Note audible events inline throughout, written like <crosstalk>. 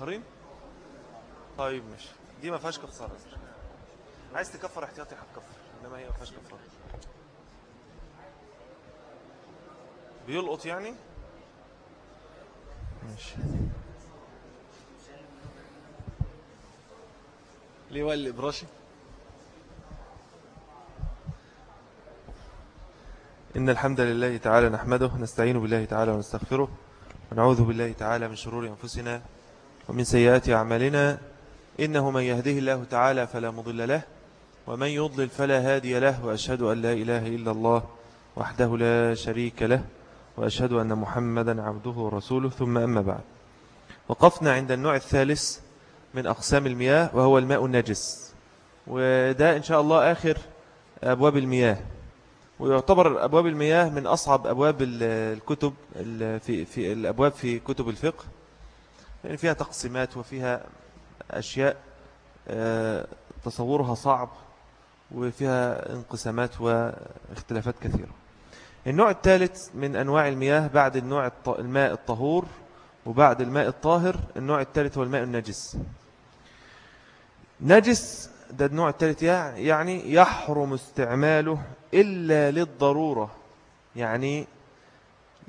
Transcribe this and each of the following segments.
متأخرين طيب مش دي ما فيهاش كفارة. عايز تكفر احتياطي هتكفر إنما هي ما فيهاش كفارة. بيلقط يعني؟ ماشي. ليه وقال براشي؟ إن الحمد لله تعالى نحمده نستعين بالله تعالى ونستغفره ونعوذ بالله تعالى من شرور أنفسنا ومن سيئات أعمالنا إنه من يهده الله تعالى فلا مضل له ومن يضلل فلا هادي له وأشهد أن لا إله إلا الله وحده لا شريك له وأشهد أن محمدا عبده ورسوله ثم أما بعد. وقفنا عند النوع الثالث من أقسام المياه وهو الماء النجس. وده إن شاء الله آخر أبواب المياه. ويعتبر أبواب المياه من أصعب أبواب الكتب في, الأبواب في كتب الفقه. يعني فيها تقسيمات وفيها أشياء آه، تصورها صعب وفيها انقسامات واختلافات كثيرة. النوع الثالث من أنواع المياه بعد النوع الماء الطهور وبعد الماء الطاهر النوع الثالث هو الماء النجس. نجس ده النوع الثالث يعني يحرم استعماله إلا للضرورة. يعني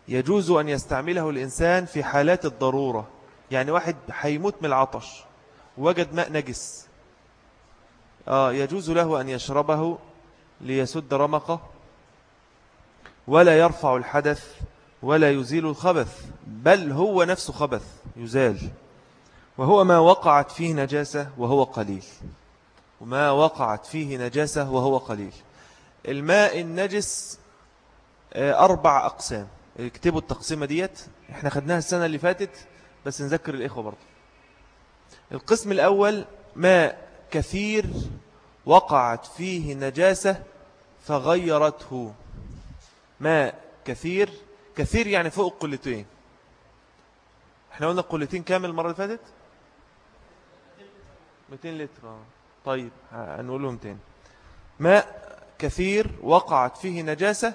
يجوز أن يستعمله الإنسان في حالات الضرورة. يعني واحد حيموت من العطش وجد ماء نجس. آه يجوز له أن يشربه ليسد رمقه ولا يرفع الحدث ولا يزيل الخبث بل هو نفسه خبث يزال. وهو ما وقعت فيه نجاسة وهو قليل. وما وقعت فيه نجاسة وهو قليل. الماء النجس آه، أربع أقسام. اكتبوا التقسيمة ديت. إحنا خدناها السنة اللي فاتت. بس نذكر الإخوة برضه. القسم الأول ماء كثير وقعت فيه نجاسة فغيرته. ماء كثير كثير يعني فوق القلتين. إحنا قلنا القلتين كامل المرة اللي فاتت؟ 200 لتر. طيب هنقولهم تاني. ماء كثير وقعت فيه نجاسة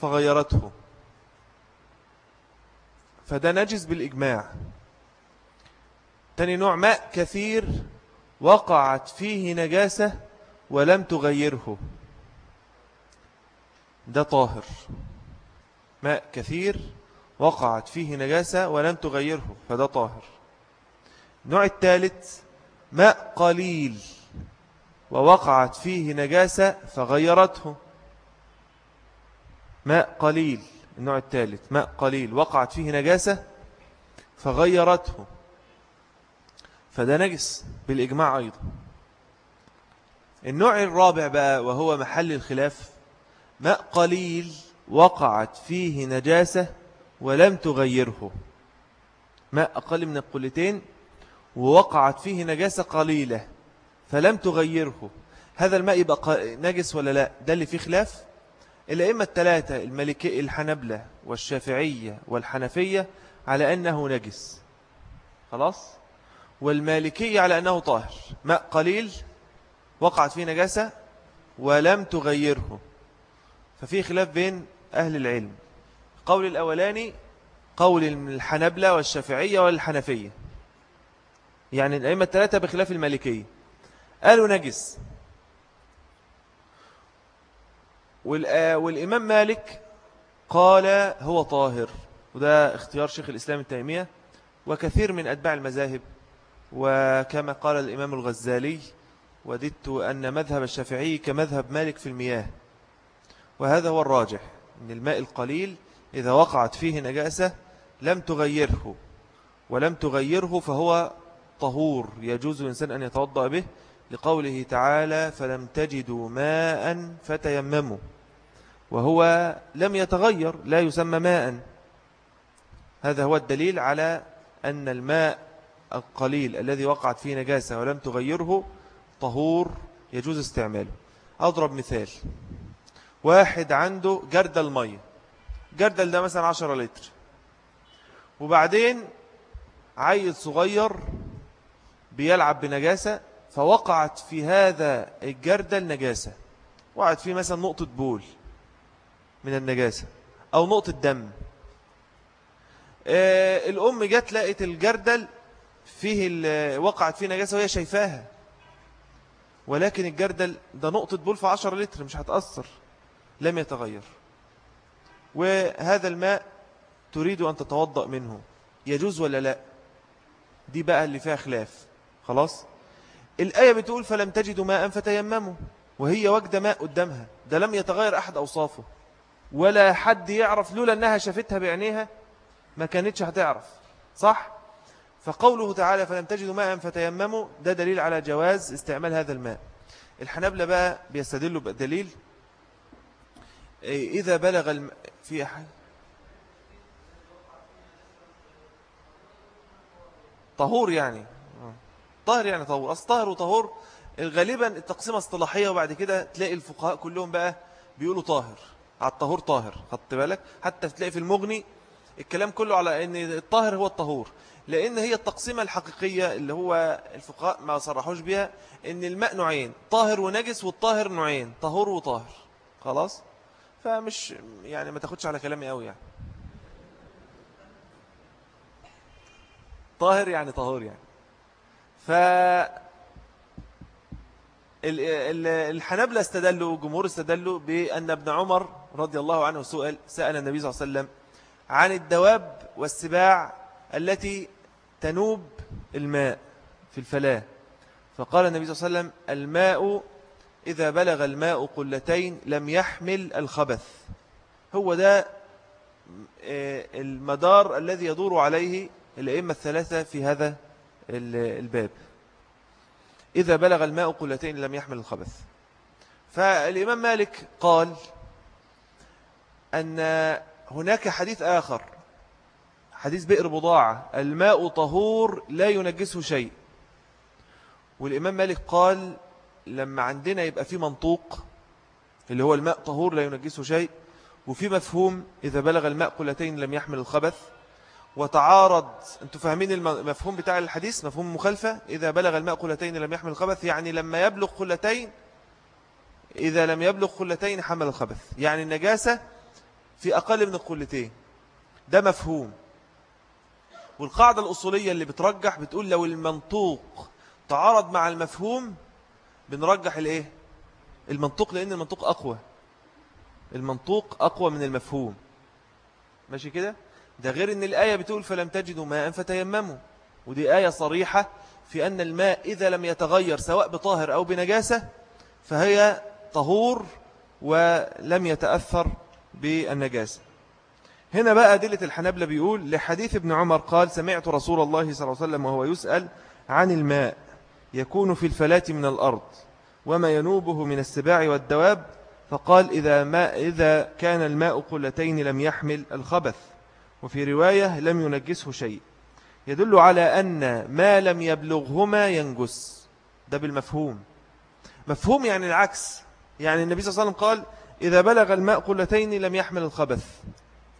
فغيرته. فده نجس بالإجماع. تاني نوع ماء كثير وقعت فيه نجاسة ولم تغيره. ده طاهر. ماء كثير وقعت فيه نجاسة ولم تغيره فده طاهر. النوع الثالث ماء قليل ووقعت فيه نجاسة فغيرته. ماء قليل النوع الثالث ماء قليل وقعت فيه نجاسة فغيرته. فده نجس بالإجماع أيضا. النوع الرابع بقى وهو محل الخلاف ماء قليل وقعت فيه نجاسة ولم تغيره. ماء أقل من القلتين ووقعت فيه نجاسة قليلة فلم تغيره. هذا الماء يبقى نجس ولا لا؟ ده اللي فيه خلاف. الأئمة الثلاثة الملكي الحنبلة والشافعية والحنفية على أنه نجس. خلاص؟ والمالكية على أنه طاهر. ماء قليل وقعت فيه نجاسة ولم تغيره. ففي خلاف بين أهل العلم. قول الأولاني قول الحنبلة والشافعية والحنفية. يعني الأئمة الثلاثة بخلاف المالكية قالوا نجس. والإمام مالك قال هو طاهر. وده اختيار شيخ الإسلام التيمية. وكثير من أتباع المذاهب. وكما قال الإمام الغزالي وددت أن مذهب الشافعي كمذهب مالك في المياه. وهذا هو الراجح أن الماء القليل إذا وقعت فيه نجاسة لم تغيره ولم تغيره فهو طهور يجوز الإنسان أن يتوضأ به لقوله تعالى فلم تجدوا ماء فتيمموا وهو لم يتغير لا يسمى ماء. هذا هو الدليل على أن الماء القليل الذي وقعت فيه نجاسة ولم تغيره طهور يجوز استعماله. أضرب مثال. واحد عنده جردل مية. جردل ده مثلا عشرة لتر. وبعدين عيل صغير بيلعب بنجاسة فوقعت في هذا الجردل نجاسة. وقعت فيه مثلا نقطة بول من النجاسة أو نقطة دم. آه الأم جت لقت الجردل فيه وقعت فيه نجاسة وهي شايفاها. ولكن الجردل ده نقطة بول في 10 لتر مش هتأثر لم يتغير. وهذا الماء تريد أن تتوضأ منه. يجوز ولا لا؟ دي بقى اللي فيها خلاف. خلاص؟ الآية بتقول فلم تجدوا ماء فتيمموا. وهي وجد ماء قدامها. ده لم يتغير أحد أوصافه. ولا حد يعرف لولا أنها شافتها بعينيها ما كانتش هتعرف. صح؟ فقوله تعالى فلم تجدوا ماء فتيمموا ده دليل على جواز استعمال هذا الماء. الحنابلة بقى بيستدلوا بدليل إذا بلغ الم... في أحد؟ طهور يعني. طاهر يعني طهور. أصل طاهر وطهور غالبا التقسيمة اصطلاحية وبعد كده تلاقي الفقهاء كلهم بقى بيقولوا طاهر. على الطهور طاهر خدت بالك؟ حتى تلاقي في المغني الكلام كله على إن الطاهر هو الطهور. لأن هي التقسيمة الحقيقية اللي هو الفقهاء ما صرحوش بها إن الماء نوعين طاهر ونجس والطاهر نوعين طهور وطاهر. خلاص؟ فمش يعني ما تاخدش على كلامي قوي يعني. طاهر يعني طهور يعني. ف الحنابلة استدلوا جمهور استدلوا بأن ابن عمر رضي الله عنه سؤال سأل النبي صلى الله عليه وسلم عن الدواب والسباع التي تنوب الماء في الفلاة. فقال النبي صلى الله عليه وسلم الماء إذا بلغ الماء قلتين لم يحمل الخبث. هو ده آه، المدار الذي يدور عليه الأئمة الثلاثة في هذا الباب. إذا بلغ الماء قلتين لم يحمل الخبث. فالإمام مالك قال أن هناك حديث آخر حديث بئر بضاعة. الماء طهور لا ينجسه شيء. والإمام مالك قال لما عندنا يبقى في منطوق اللي هو الماء طهور لا ينجسه شيء وفي مفهوم إذا بلغ الماء قلتين لم يحمل الخبث. وتعارض أنتم فاهمين المفهوم بتاع الحديث؟ مفهوم مخالفة؟ إذا بلغ الماء قلتين لم يحمل الخبث يعني لما يبلغ قلتين إذا لم يبلغ قلتين حمل الخبث. يعني النجاسة في أقل من القلتين. ده مفهوم. والقاعدة الأصولية اللي بترجح بتقول لو المنطوق تعارض مع المفهوم بنرجح الإيه؟ المنطوق لأن المنطوق أقوى. المنطوق أقوى من المفهوم. ماشي كده؟ ده غير إن الآية بتقول فلم تجدوا ماء فتيمموا. ودي آية صريحة في أن الماء إذا لم يتغير سواء بطاهر أو بنجاسة فهي طهور ولم يتأثر بالنجاسة. هنا بقى أدلة الحنبلة بيقول لحديث ابن عمر قال سمعت رسول الله صلى الله عليه وسلم وهو يسأل عن الماء يكون في الفلاة من الأرض وما ينوبه من السباع والدواب فقال إذا, ما إذا كان الماء قلتين لم يحمل الخبث وفي رواية لم ينجسه شيء يدل على أن ما لم يبلغهما ينجس. ده بالمفهوم. مفهوم يعني العكس. يعني النبي صلى الله عليه وسلم قال إذا بلغ الماء قلتين لم يحمل الخبث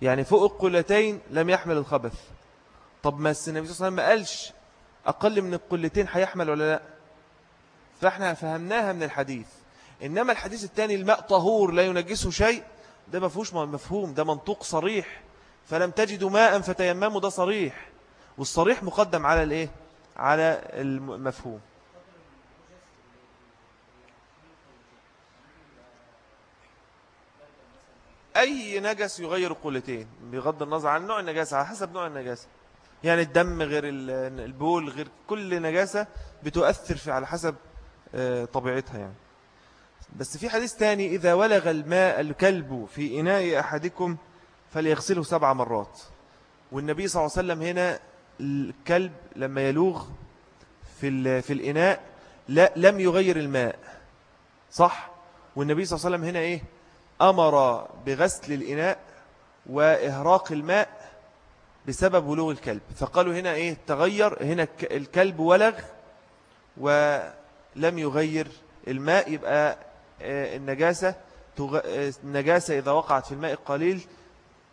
يعني فوق القلتين لم يحمل الخبث. طب ما النبي صلى الله عليه وسلم ما قالش أقل من القلتين هيحمل ولا لا؟ فإحنا فهمناها من الحديث. إنما الحديث الثاني الماء طهور لا ينجسه شيء ده ما فيهوش مفهوم ده منطوق صريح. فلم تجدوا ماء فتيمموا ده صريح. والصريح مقدم على الإيه؟ على المفهوم. أي نجس يغير القلتين بغض النظر عن نوع النجاسة على حسب نوع النجاسة. يعني الدم غير البول غير كل نجاسة بتؤثر في على حسب آه، طبيعتها يعني. بس في حديث تاني إذا ولغ الماء الكلب في إناء أحدكم فليغسله سبع مرات. والنبي صلى الله عليه وسلم هنا الكلب لما يلوغ في, في الإناء لا لم يغير الماء. صح؟ والنبي صلى الله عليه وسلم هنا إيه؟ أمر بغسل الإناء وإهراق الماء بسبب ولوغ الكلب. فقالوا هنا إيه؟ تغير. هنا الكلب ولغ ولم يغير الماء. يبقى آه، النجاسة آه، النجاسة إذا وقعت في الماء القليل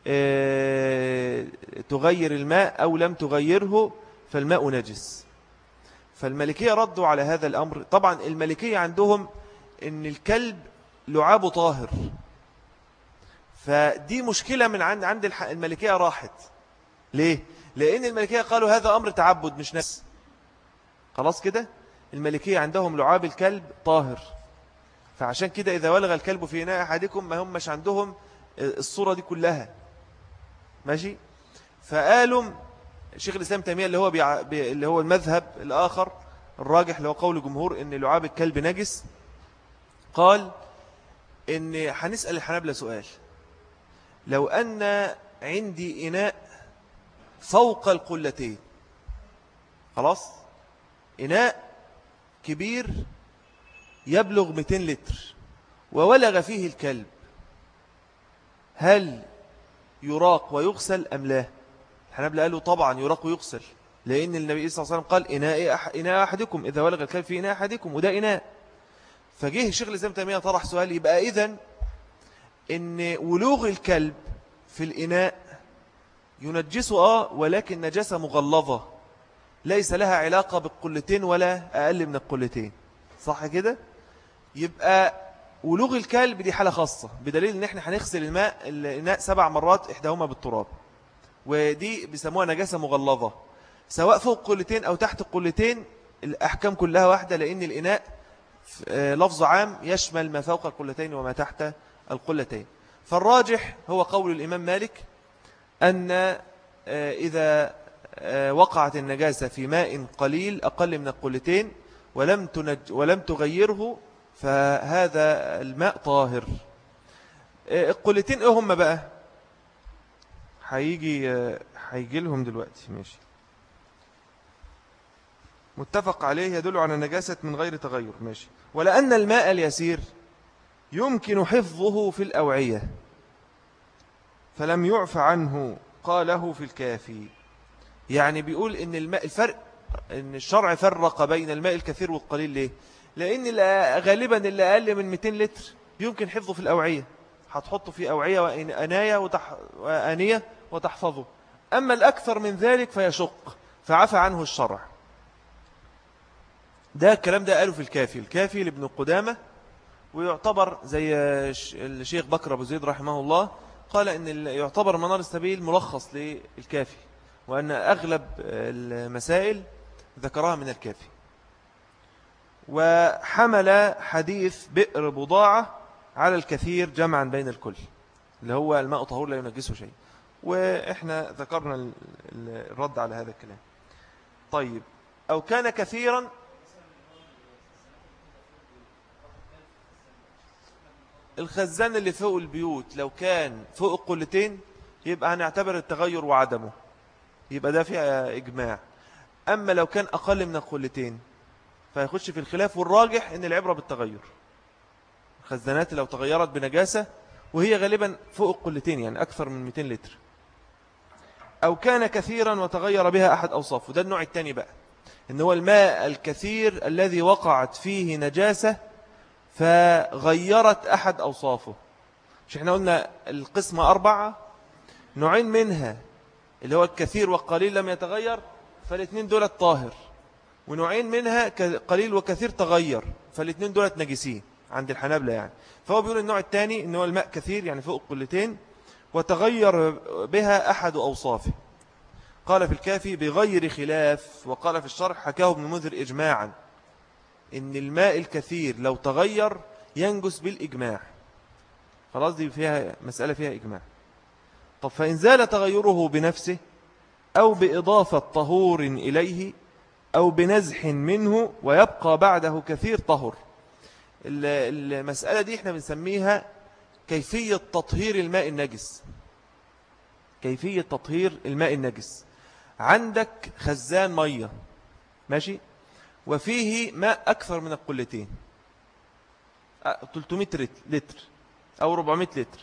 آه، تغير الماء أو لم تغيره فالماء نجس. فالملكية ردوا على هذا الأمر. طبعا الملكية عندهم أن الكلب لعابه طاهر. فدي مشكلة من عند عند الملكية راحت. ليه؟ لأن الملكية قالوا هذا أمر تعبد مش نفس. خلاص كده؟ الملكية عندهم لعاب الكلب طاهر. فعشان كده إذا ولغ الكلب في إناء أحدكم ما هم مش عندهم الصورة دي كلها. ماشي؟ فقالوا شيخ الإسلام تيمية اللي هو بيع... اللي هو المذهب الآخر الراجح اللي هو قول الجمهور إن لعاب الكلب نجس قال إن هنسأل الحنابلة سؤال. لو أن عندي إناء فوق القلتين. خلاص؟ إناء كبير يبلغ 200 لتر وولغ فيه الكلب. هل يراق ويغسل أم لا؟ الحنابلة قالوا طبعا يراق ويغسل لأن النبي صلى الله عليه وسلم قال إناء, إناء أحدكم إذا ولغ الكلب في إناء أحدكم وده إناء. فجه الشيخ الإسلام تيمية طرح سؤال يبقى إذن إن ولوغ الكلب في الإناء ينجسه آه ولكن نجاسة مغلظة ليس لها علاقة بالقلتين ولا أقل من القلتين. صح كده؟ يبقى ولوغ الكلب دي حالة خاصة بدليل إن إحنا هنغسل الماء الإناء سبع مرات إحداهما بالتراب ودي بيسموها نجاسة مغلظة. سواء فوق قلتين أو تحت القلتين الأحكام كلها واحدة لأن الإناء آه، لفظ عام يشمل ما فوق القلتين وما تحت القلتين. فالراجح هو قول الإمام مالك أن آه، إذا آه، وقعت النجاسة في ماء قليل أقل من القلتين ولم, تنج ولم تغيره فهذا الماء طاهر. القلتين إيه هم بقى؟ هيجي هيجي لهم دلوقتي. ماشي. متفق عليه يدل على نجاسة من غير تغير. ماشي. ولأن الماء اليسير يمكن حفظه في الأوعية. فلم يعف عنه قاله في الكافي. يعني بيقول إن الماء الفرق إن الشرع فرق بين الماء الكثير والقليل ليه؟ لأن غالبا اللي أقل من 200 لتر يمكن حفظه في الأوعية. هتحطه في أوعية وأناية وتح... وأنية وتحفظه. أما الأكثر من ذلك فيشق فعفى عنه الشرع. ده الكلام ده قاله في الكافي. الكافي لابن قدامة ويعتبر زي الشيخ بكر أبو زيد رحمه الله قال إن يعتبر منار السبيل ملخص للكافي وأن أغلب المسائل ذكرها من الكافي. وحمل حديث بئر بضاعة على الكثير جمعا بين الكل اللي هو الماء طهور لا ينجسه شيء. وإحنا ذكرنا الرد على هذا الكلام. طيب أو كان كثيرا الخزان اللي فوق البيوت لو كان فوق القلتين يبقى هنعتبر التغير وعدمه. يبقى ده فيها إجماع. أما لو كان أقل من القلتين فيخش في الخلاف والراجح أن العبرة بالتغير. الخزانات لو تغيرت بنجاسة وهي غالبا فوق القلتين يعني أكثر من 200 لتر. أو كان كثيرا وتغير بها أحد أوصافه. ده النوع الثاني بقى إن هو الماء الكثير الذي وقعت فيه نجاسة فغيرت أحد أوصافه. مش إحنا قلنا القسمة أربعة؟ نوعين منها اللي هو الكثير والقليل لم يتغير فالاثنين دولت طاهر. ونوعين منها قليل وكثير تغير فالاثنين دولت نجسين عند الحنابلة يعني. فهو بيقول النوع الثاني إن هو الماء كثير يعني فوق القلتين وتغير بها أحد أوصافه. قال في الكافي بغير خلاف وقال في الشرح حكاه ابن منذر إجماعا. إن الماء الكثير لو تغير ينجس بالإجماع. خلاص دي فيها مسألة فيها إجماع. طب فإن زال تغيره بنفسه أو بإضافة طهور إليه أو بنزح منه ويبقى بعده كثير طهر. المسألة دي إحنا بنسميها كيفية تطهير الماء النجس. كيفية تطهير الماء النجس. عندك خزان مية. ماشي؟ وفيه ماء أكثر من القلتين. 300 لتر أو 400 لتر.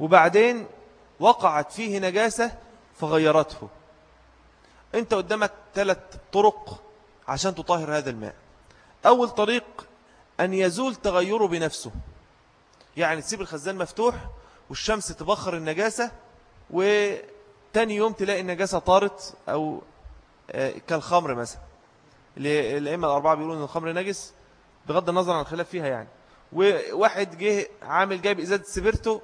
وبعدين وقعت فيه نجاسة فغيرته. أنت قدامك ثلاث طرق عشان تطهر هذا الماء. أول طريق أن يزول تغيره بنفسه. يعني تسيب الخزان مفتوح والشمس تبخر النجاسة وتاني يوم تلاقي النجاسة طارت أو آه، كالخمر مثلا. الأئمة الأربعة بيقولون أن الخمر نجس بغض النظر عن الخلاف فيها يعني. وواحد جه عامل جايب إزادة سبرته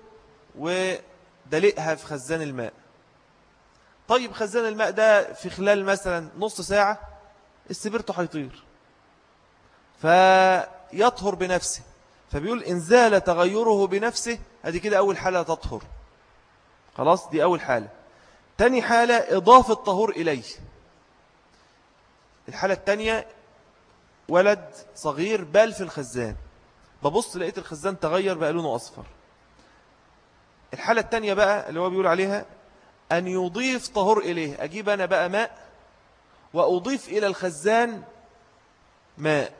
ودلقها في خزان الماء. طيب خزان الماء ده في خلال مثلا نص ساعة السبرتو هيطير. فيطهر بنفسه. فبيقول إن زال تغيره بنفسه هذه كده أول حالة تطهر. خلاص؟ دي أول حالة. تاني حالة إضافة طهور إليه. الحالة التانية ولد صغير بال في الخزان. ببص لقيت الخزان تغير بقى لونه أصفر. الحالة التانية بقى اللي هو بيقول عليها أن يضيف طهور إليه. أجيب أنا بقى ماء وأضيف إلى الخزان ماء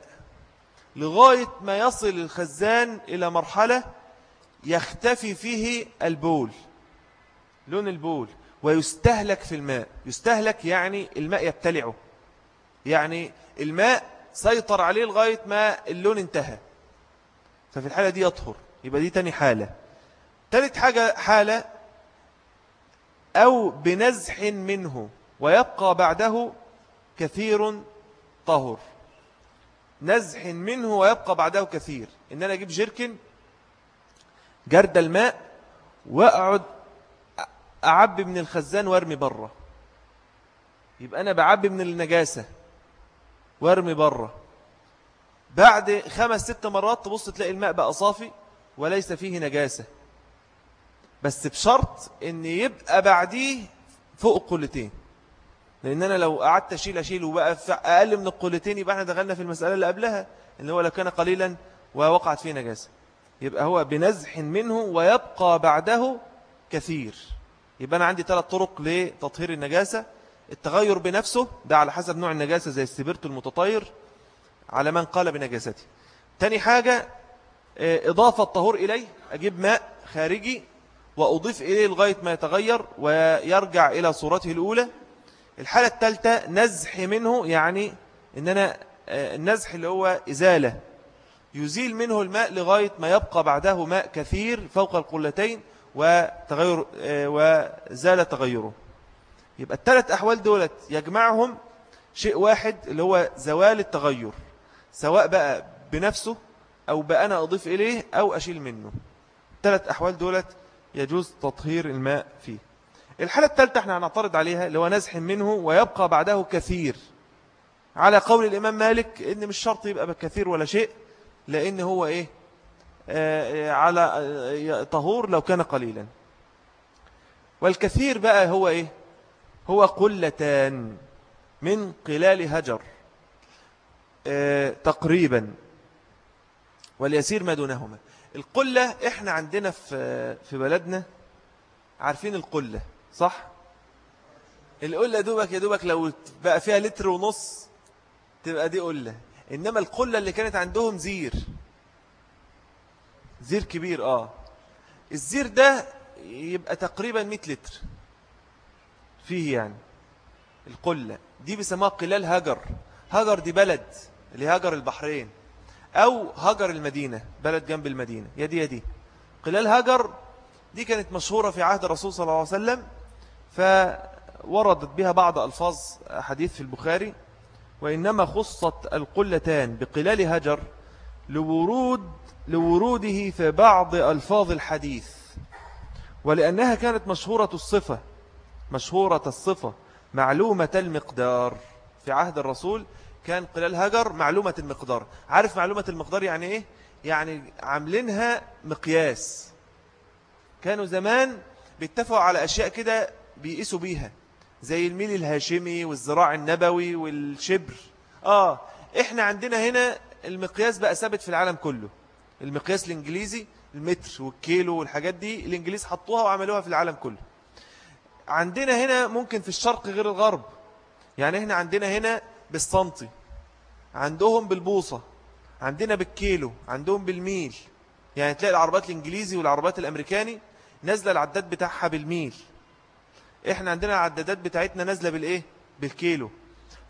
لغاية ما يصل الخزان إلى مرحلة يختفي فيه البول لون البول ويستهلك في الماء. يستهلك يعني الماء يبتلعه. يعني الماء سيطر عليه لغاية ما اللون انتهى. ففي الحالة دي يطهر يبقى دي تاني حالة. تالت حاجة حالة أو بنزح منه ويبقى بعده كثير طهر. نزح منه ويبقى بعده كثير. إن أنا أجيب جيركن جرد الماء وأقعد أعبي من الخزان وأرمي بره يبقى أنا بعبي من النجاسة. وارمي بره. بعد خمس ست مرات تبص تلاقي الماء بقى صافي وليس فيه نجاسة. بس بشرط إن يبقى بعديه فوق القلتين لأن أنا لو قعدت أشيل أشيل وبقى أقل من القلتين يبقى إحنا دخلنا في المسألة اللي قبلها اللي هو لو كان قليلا ووقعت فيه نجاسة. يبقى هو بنزح منه ويبقى بعده كثير. يبقى أنا عندي ثلاث طرق لتطهير النجاسة. التغير بنفسه ده على حسب نوع النجاسة زي السبرت المتطير على من قال بنجاسته. تاني حاجة آه، إضافة الطهور إليه أجيب ماء خارجي وأضيف إليه لغاية ما يتغير ويرجع إلى صورته الأولى. الحالة الثالثة نزح منه يعني إن أنا آه، النزح اللي هو إزالة. يزيل منه الماء لغاية ما يبقى بعده ماء كثير فوق القلتين وتغير آه، وزال تغيره. يبقى الثلاث أحوال دولت يجمعهم شيء واحد اللي هو زوال التغير سواء بقى بنفسه أو بقى أنا أضيف إليه أو أشيل منه. ثلاث أحوال دولت يجوز تطهير الماء فيه. الحالة الثالثة إحنا هنعترض عليها اللي هو نزح منه ويبقى بعده كثير. على قول الإمام مالك إن مش شرط يبقى بكثير ولا شيء لأن هو إيه؟ آه، على آه، طهور لو كان قليلا. والكثير بقى هو إيه؟ هو قلتان من قلال هجر آه، تقريبا واليسير ما دونهما. القلة إحنا عندنا في في بلدنا عارفين القلة صح؟ القلة دوبك يا دوبك لو بقى فيها لتر ونص تبقى دي قلة. إنما القلة اللي كانت عندهم زير. زير كبير آه. الزير ده يبقى تقريبا 100 لتر. فيه يعني. القلة دي بيسموها قلال هجر. هجر دي بلد اللي هجر البحرين أو هجر المدينة بلد جنب المدينة. يدي يدي قلال هجر دي كانت مشهورة في عهد الرسول صلى الله عليه وسلم فوردت بها بعض ألفاظ حديث في البخاري. وإنما خصت القلتان بقلال هجر لورود لوروده في بعض ألفاظ الحديث. ولأنها كانت مشهورة الصفة مشهورة الصفة معلومة المقدار. في عهد الرسول كان قلال هجر معلومة المقدار. عارف معلومة المقدار يعني إيه؟ يعني عاملينها مقياس. كانوا زمان بيتفقوا على أشياء كده بيقيسوا بيها زي الميل الهاشمي والزراع النبوي والشبر. آه إحنا عندنا هنا المقياس بقى ثابت في العالم كله. المقياس الإنجليزي المتر والكيلو والحاجات دي الإنجليز حطوها وعملوها في العالم كله. عندنا هنا ممكن في الشرق غير الغرب. يعني إحنا عندنا هنا بالسنتي عندهم بالبوصة عندنا بالكيلو عندهم بالميل. يعني تلاقي العربات الإنجليزي والعربات الأمريكاني نازلة العداد بتاعها بالميل. إحنا عندنا العدادات بتاعتنا نازلة بالإيه؟ بالكيلو.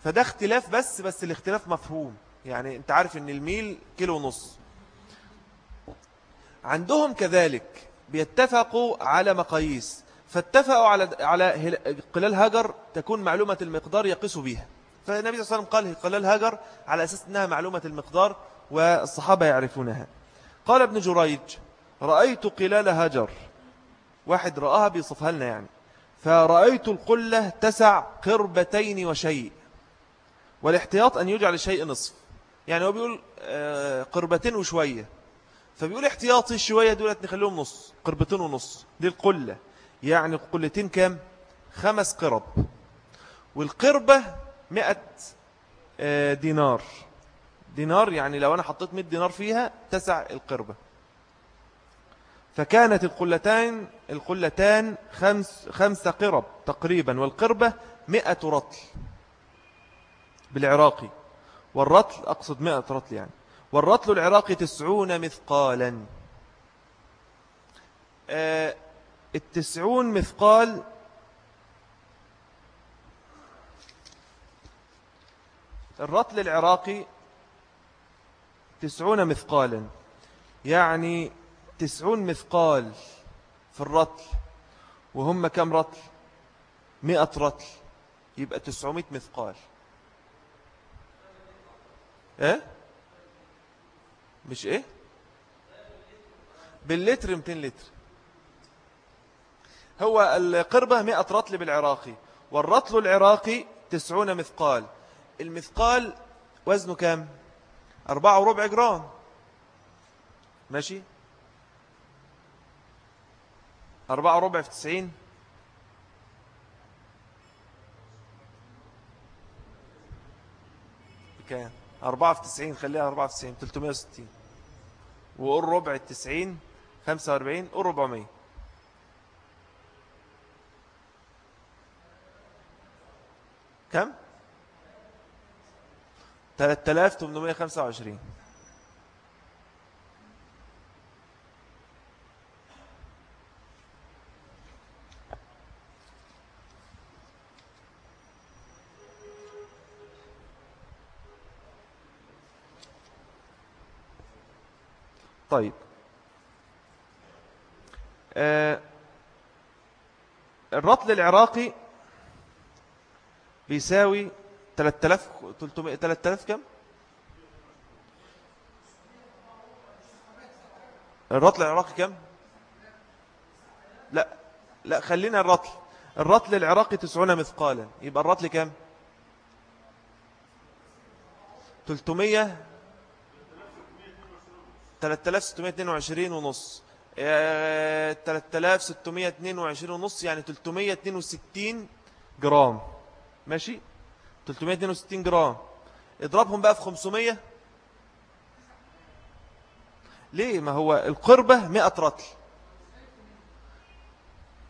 فده اختلاف بس بس الاختلاف مفهوم. يعني انت عارف إن الميل كيلو ونص. عندهم كذلك بيتفقوا على مقاييس. فاتفقوا على على قلال هجر تكون معلومة المقدار يقيسوا بها فالنبي صلى الله عليه وسلم قال قلال هجر على أساس أنها معلومة المقدار والصحابة يعرفونها. قال ابن جريج رأيت قلال هجر واحد رآها بيصفها لنا يعني. فرأيت القلة تسع قربتين وشيء. والاحتياط أن يجعل الشيء نصف. يعني هو بيقول آه، قربتين وشوية. فبيقول احتياطي الشوية دولت نخليهم نص قربتين ونص. دي القلة. يعني قلتين كام؟ خمس قرب. والقربة مئة آه، دينار. دينار يعني لو أنا حطيت مئة دينار فيها تسع القربة. فكانت القلتان القلتان خمس خمسة قرب تقريبا والقربة مئة رطل بالعراقي. والرطل أقصد مئة رطل يعني. والرطل العراقي تسعون مثقالا. آه التسعون مثقال الرطل العراقي تسعون مثقالا. يعني تسعون مثقال في الرطل وهم كم رطل مئة رطل يبقى تسعمائة مثقال. إيه؟ مش إيه؟ باللتر 200 لتر. هو القربة 100 رطل بالعراقي والرطل العراقي 90 مثقال. المثقال وزنه كام؟ أربعة وربع جرام. ماشي؟ أربعة وربع في تسعين. بكام أربعة في تسعين خليها أربعة في تسعين تلتمية وستين. وقول ربع التسعين خمسة وأربعين قول ربعمية. كم؟ تلات تلاف تمنمية خمسة وعشرين طيب آه الرطل العراقي بيساوي 3300 3000 كم الرطل العراقي كم لا لا خلينا الرطل. الرطل العراقي 90 مثقالا. يبقى الرطل كم 300 3622 ونص. 3622 ونص يعني 362 جرام. ماشي؟ 362 جرام. اضربهم بقى في 500 ليه؟ ما هو القربة 100 رطل.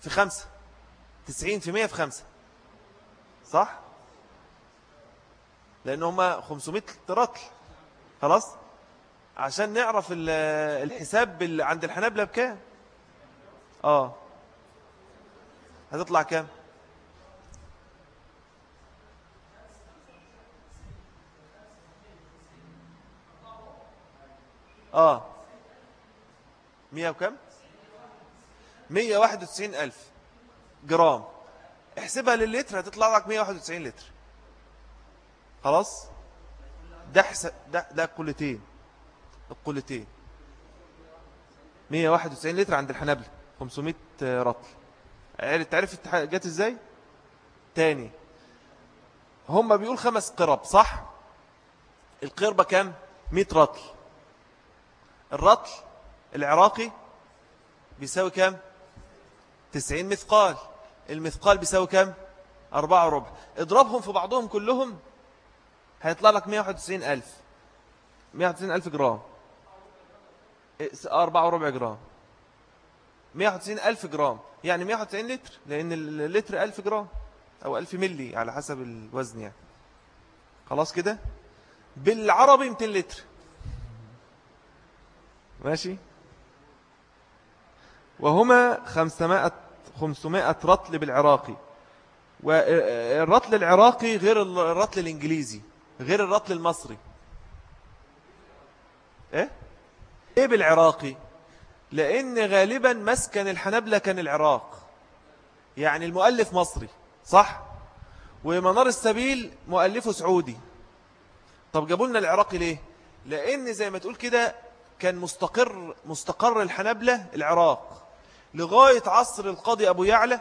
في خمسة. 90 في 100 في خمسة. صح؟ لأن هما 500 رطل. خلاص؟ عشان نعرف الحساب عند الحنابلة بكام؟ آه. هتطلع كام؟ آه. مية وكم؟ مية واحد وتسعين ألف جرام. احسبها لللتر هتطلع لك مية واحد وتسعين لتر. خلاص؟ ده, حس... ده, ده كلتين. القلتين 191 لتر عند الحنابلة. 500 رطل. تعرف جات إزاي؟ تاني. هم بيقول خمس قرب صح؟ القربة كام؟ 100 رطل. الرطل العراقي بيساوي كام؟ 90 مثقال. المثقال بيساوي كام؟ أربعة وربع. اضربهم في بعضهم كلهم هيطلع لك 191 ألف. 191 ألف جرام. أربعة وربع جرام. 190 ألف جرام. يعني 190 لتر لأن اللتر ألف جرام أو ألف ملي على حسب الوزن يعني. خلاص كده؟ بالعربي 200 لتر. ماشي؟ وهما 500 500 رطل بالعراقي. والرطل العراقي غير الرطل الإنجليزي غير الرطل المصري. إيه؟ إيه بالعراقي؟ لأن غالبا مسكن الحنبلة كان العراق. يعني المؤلف مصري صح؟ ومنار السبيل مؤلفه سعودي. طب جابوا لنا العراقي ليه؟ لأن زي ما تقول كده كان مستقر مستقر الحنبلة العراق. لغاية عصر القاضي أبو يعلى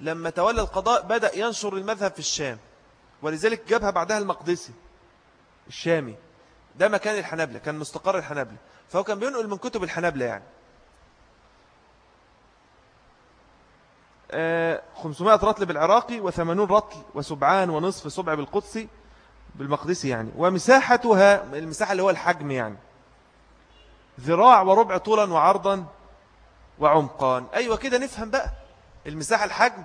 لما تولى القضاء بدأ ينشر المذهب في الشام. ولذلك جابها بعدها المقدسي الشامي. ده مكان الحنابلة كان مستقر الحنابلة. فهو كان بينقل من كتب الحنابلة يعني. 500 آه، رطل بالعراقي و80 رطل وسبعان ونصف سبع بالقدسي بالمقدسي يعني. ومساحتها المساحة اللي هو الحجم يعني. ذراع وربع طولا وعرضا وعمقان. أيوة كده نفهم بقى. المساحة الحجم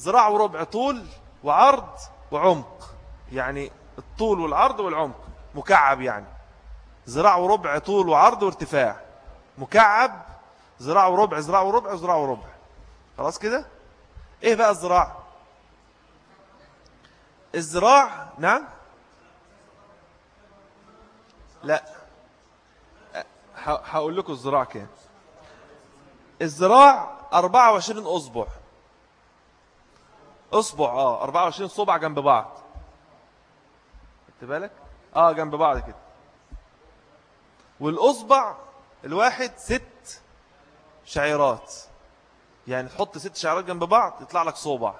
ذراع وربع طول وعرض وعمق. يعني الطول والعرض والعمق. مكعب يعني. ذراع وربع طول وعرض وارتفاع. مكعب ذراع وربع ذراع وربع ذراع وربع. خلاص كده؟ إيه بقى الذراع؟ الذراع نعم؟ لا. هقول لكم الذراع كام. الذراع 24 أصبع أصبع آه 24 صبع جنب بعض. خدت بالك؟ آه جنب بعض كده. والأصبع الواحد ست شعيرات. يعني تحط ست شعيرات جنب بعض يطلع لك صوبع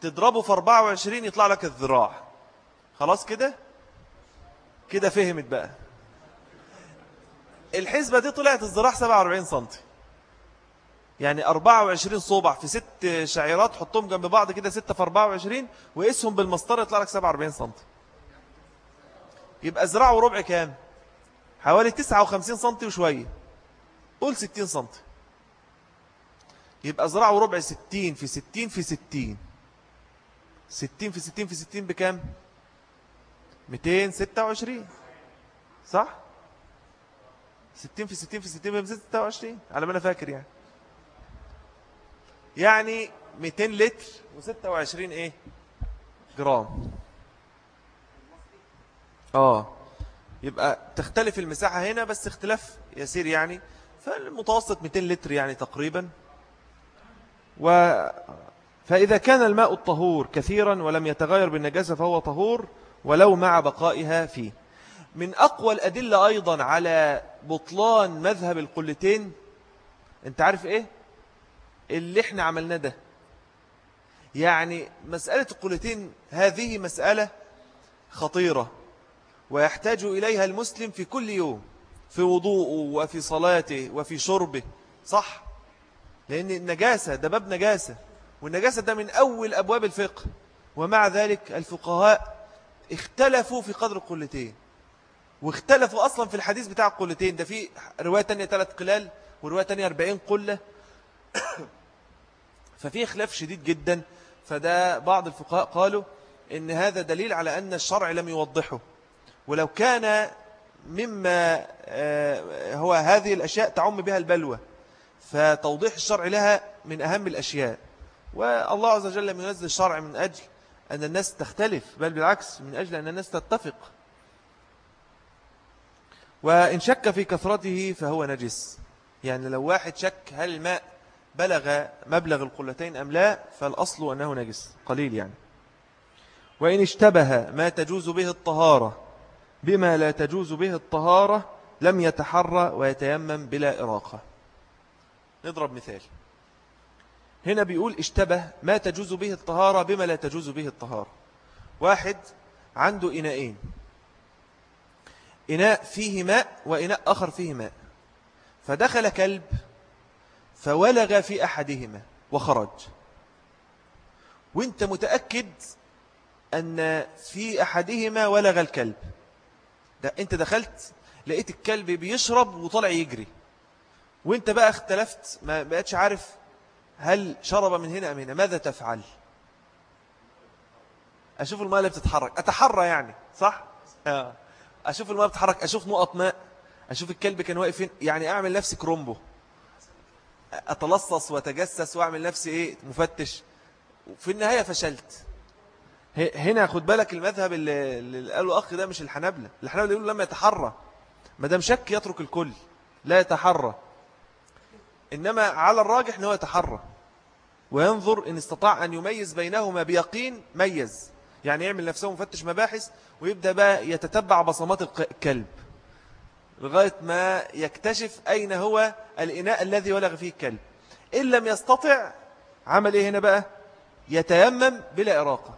تضربه في 24 يطلع لك الذراع. خلاص كده؟ كده فهمت بقى. الحسبة دي طلعت الذراع 47 سنتي. يعني 24 صوبع في ست شعيرات حطهم جنب بعض كده 6 في 24 وقسهم بالمسطرة يطلع لك 47 سنتي. يبقى ذراع وربع كام؟ حوالي 59 سنتي وشوية. قول 60 سنتي. يبقى ذراع وربع 60 في 60 في 60 60 في 60 في 60 بكام؟ 226 صح؟ 60 في 60 في 60 ب 226 على ما أنا فاكر يعني. يعني 200 لتر و26 إيه؟ جرام. آه. يبقى تختلف المساحة هنا بس اختلاف يسير يعني. فالمتوسط 200 لتر يعني تقريبا. و فإذا كان الماء الطهور كثيرا ولم يتغير بالنجاسة فهو طهور ولو مع بقائها فيه. من أقوى الأدلة أيضا على بطلان مذهب القلتين أنت عارف إيه؟ اللي إحنا عملناه ده. يعني مسألة القلتين هذه مسألة خطيرة ويحتاج إليها المسلم في كل يوم في وضوءه وفي صلاته وفي شربه. صح؟ لأن النجاسة ده باب نجاسة والنجاسة ده من أول أبواب الفقه. ومع ذلك الفقهاء اختلفوا في قدر القلتين. واختلفوا أصلا في الحديث بتاع القلتين ده في رواية تانية ثلاث قلال ورواية تانية أربعين قلة. <coughs> ففي خلاف شديد جدا. فده بعض الفقهاء قالوا إن هذا دليل على أن الشرع لم يوضحه. ولو كان مما آه، هو هذه الأشياء تعم بها البلوى فتوضيح الشرع لها من أهم الأشياء. والله عز وجل لم ينزل الشرع من أجل أن الناس تختلف بل بالعكس من أجل أن الناس تتفق. وإن شك في كثرته فهو نجس. يعني لو واحد شك هل الماء بلغ مبلغ القلتين أم لا فالأصل أنه نجس قليل يعني. وإن اشتبه ما تجوز به الطهارة بما لا تجوز به الطهارة لم يتحرى ويتيمم بلا إراقة. نضرب مثال. هنا بيقول اشتبه ما تجوز به الطهارة بما لا تجوز به الطهارة. واحد عنده إناءين. إناء فيه ماء وإناء آخر فيه ماء. فدخل كلب فولغ في أحدهما وخرج. وأنت متأكد أن في أحدهما ولغ الكلب. ده أنت دخلت لقيت الكلب بيشرب وطلع يجري. وأنت بقى اختلفت ما بقتش عارف هل شرب من هنا أم هنا. ماذا تفعل؟ أشوف الماء اللي بتتحرك. أتحرى يعني صح؟ آه. أشوف الماء بتتحرك أشوف نقط ماء أشوف الكلب كان واقف فين يعني أعمل نفسي كرومبو. أتلصص وأتجسس وأعمل نفسي إيه مفتش. في النهاية فشلت. هنا خد بالك المذهب اللي, اللي قاله أخ ده مش الحنبلة الحنبلة يقولوا لما يتحرى. ما دام شك يترك الكل. لا يتحرى. إنما على الراجح أنه يتحرى. وينظر إن استطاع أن يميز بينهما بيقين ميز. يعني يعمل نفسه مفتش مباحث ويبدأ بقى يتتبع بصمات الكلب لغاية ما يكتشف أين هو الإناء الذي ولغ فيه الكلب. إن لم يستطع عمل إيه هنا بقى؟ يتيمم بلا إراقة.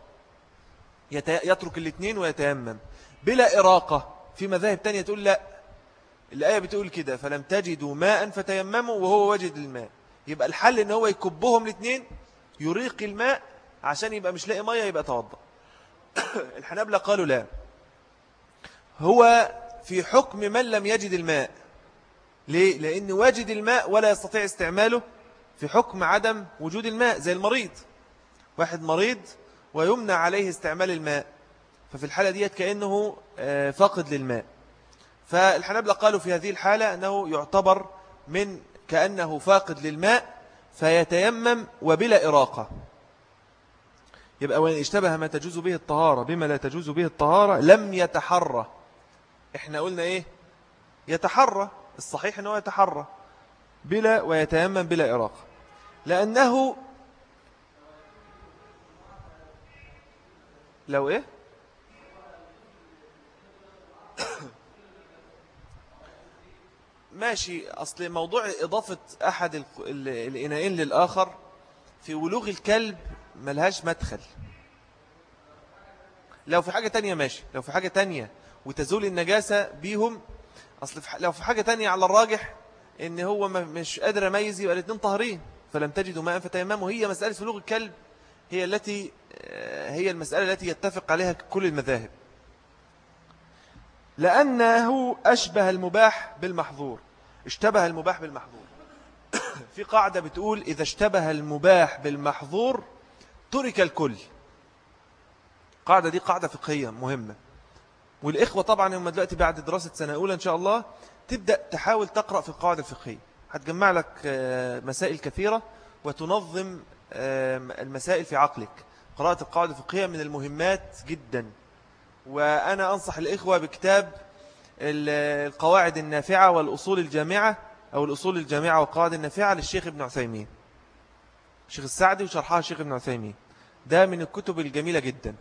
يترك الاثنين ويتيمم بلا إراقة. في مذاهب تانية تقول لا. الآية بتقول كده فلم تجدوا ماء فتيمموا وهو وجد الماء. يبقى الحل إن هو يكبهم الاثنين يريق الماء عشان يبقى مش لاقي مية يبقى توضأ. <coughs> الحنابلة قالوا لا. هو في حكم من لم يجد الماء. ليه؟ لأن واجد الماء ولا يستطيع استعماله في حكم عدم وجود الماء زي المريض. واحد مريض ويمنع عليه استعمال الماء. ففي الحالة ديت كأنه آه، فاقد للماء. فالحنابلة قالوا في هذه الحالة أنه يعتبر من كأنه فاقد للماء فيتيمم وبلا إراقة. يبقى وإن اشتبه ما تجوز به الطهارة بما لا تجوز به الطهارة لم يتحرى. إحنا قلنا إيه؟ يتحرى الصحيح أنه يتحرى بلا ويتيمم بلا إراقة. لأنه لو إيه؟ <coughs> ماشي أصل موضوع إضافة أحد الإناءين للآخر في ولوغ الكلب ملهاش مدخل. لو في حاجة تانية ماشي. لو في حاجة تانية وتزول النجاسة بيهم أصل لو في حاجة تانية على الراجح إن هو مش قادر أميز يبقى الاثنين طهرين فلم تجدوا ماء فتيمموا. هي مسألة ولوغ الكلب. هي التي آه، هي المسألة التي يتفق عليها كل المذاهب. لأنه أشبه المباح بالمحظور. اشتبه المباح بالمحظور. <coughs> في قاعدة بتقول إذا اشتبه المباح بالمحظور ترك الكل. قاعدة دي قاعدة فقهية مهمة. والإخوة طبعا هم دلوقتي بعد دراسة سنة أولى إن شاء الله تبدأ تحاول تقرأ في القاعدة الفقهية. هتجمع لك آه، مسائل كثيرة وتنظم المسائل في عقلك. قراءة القاعدة الفقهية من المهمات جدا. وأنا أنصح الإخوة بكتاب القواعد النافعة والأصول الجامعة أو الأصول الجامعة والقواعد النافعة للشيخ ابن عثيمين. الشيخ السعدي وشرحها الشيخ ابن عثيمين. ده من الكتب الجميلة جدا.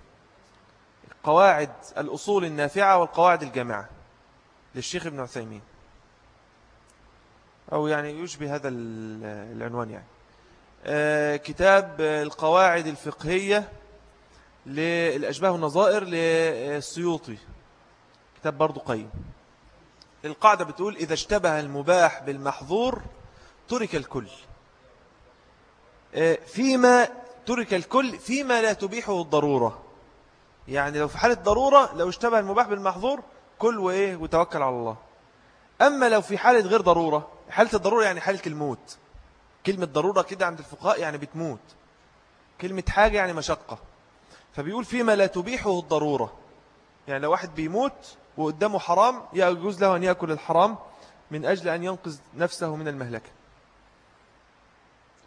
قواعد الأصول النافعة والقواعد الجامعة للشيخ ابن عثيمين. أو يعني يشبه هذا العنوان يعني. آه، كتاب القواعد الفقهية للأشباه والنظائر للسيوطي. كتاب برضو قيم. القاعدة بتقول إذا اشتبه المباح بالمحظور ترك الكل. فيما ترك الكل فيما لا تبيحه الضرورة. يعني لو في حالة ضرورة لو اشتبه المباح بالمحظور كل وإيه وتوكل على الله. أما لو في حالة غير ضرورة حالة الضرورة يعني حالة الموت. كلمة ضرورة كده عند الفقهاء يعني بتموت. كلمة حاجة يعني مشقة. فبيقول فيما لا تبيحه الضرورة. يعني لو واحد بيموت وقدامه حرام يجوز له أن يأكل الحرام من أجل أن ينقذ نفسه من المهلكة.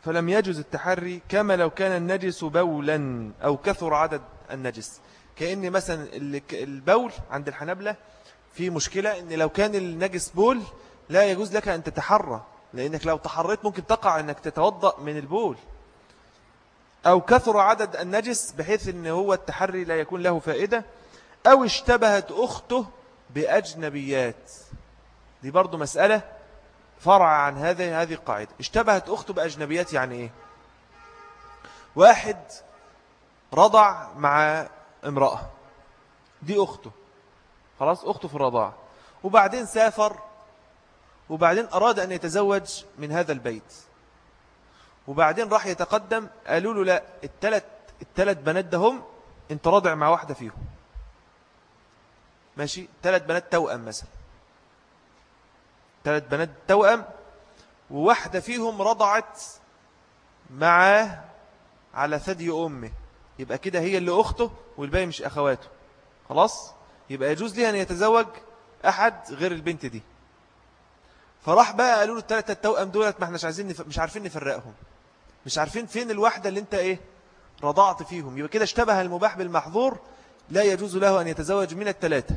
فلم يجوز التحري كما لو كان النجس بولا أو كثر عدد النجس. كأن مثلا البول عند الحنبلة في مشكلة أن لو كان النجس بول لا يجوز لك أن تتحرى لأنك لو تحريت ممكن تقع أنك تتوضأ من البول. أو كثر عدد النجس بحيث أن هو التحري لا يكون له فائدة. أو اشتبهت أخته بأجنبيات. دي برضو مسألة فرع عن هذه هذه القاعدة. اشتبهت أخته بأجنبيات يعني إيه؟ واحد رضع مع امرأة. دي أخته. خلاص؟ أخته في الرضاعة. وبعدين سافر. وبعدين أراد أن يتزوج من هذا البيت. وبعدين راح يتقدم. قالوا له لا التلت, التلت بنات دهم انت راضع مع واحدة فيهم. ماشي؟ ثلاث بنات توأم مثلا. ثلاث بنات توأم وواحدة فيهم رضعت معاه على ثدي أمه. يبقى كده هي اللي أخته والباقي مش أخواته. خلاص؟ يبقى يجوز لي أن يتزوج أحد غير البنت دي. فراح بقى قالوا له الثلاثة التوأم دولت ما إحناش عايزين نف... مش عارفين نفرقهم. مش عارفين فين الواحدة اللي أنت إيه رضعت فيهم. يبقى كده اشتبه المباح بالمحظور لا يجوز له أن يتزوج من الثلاثة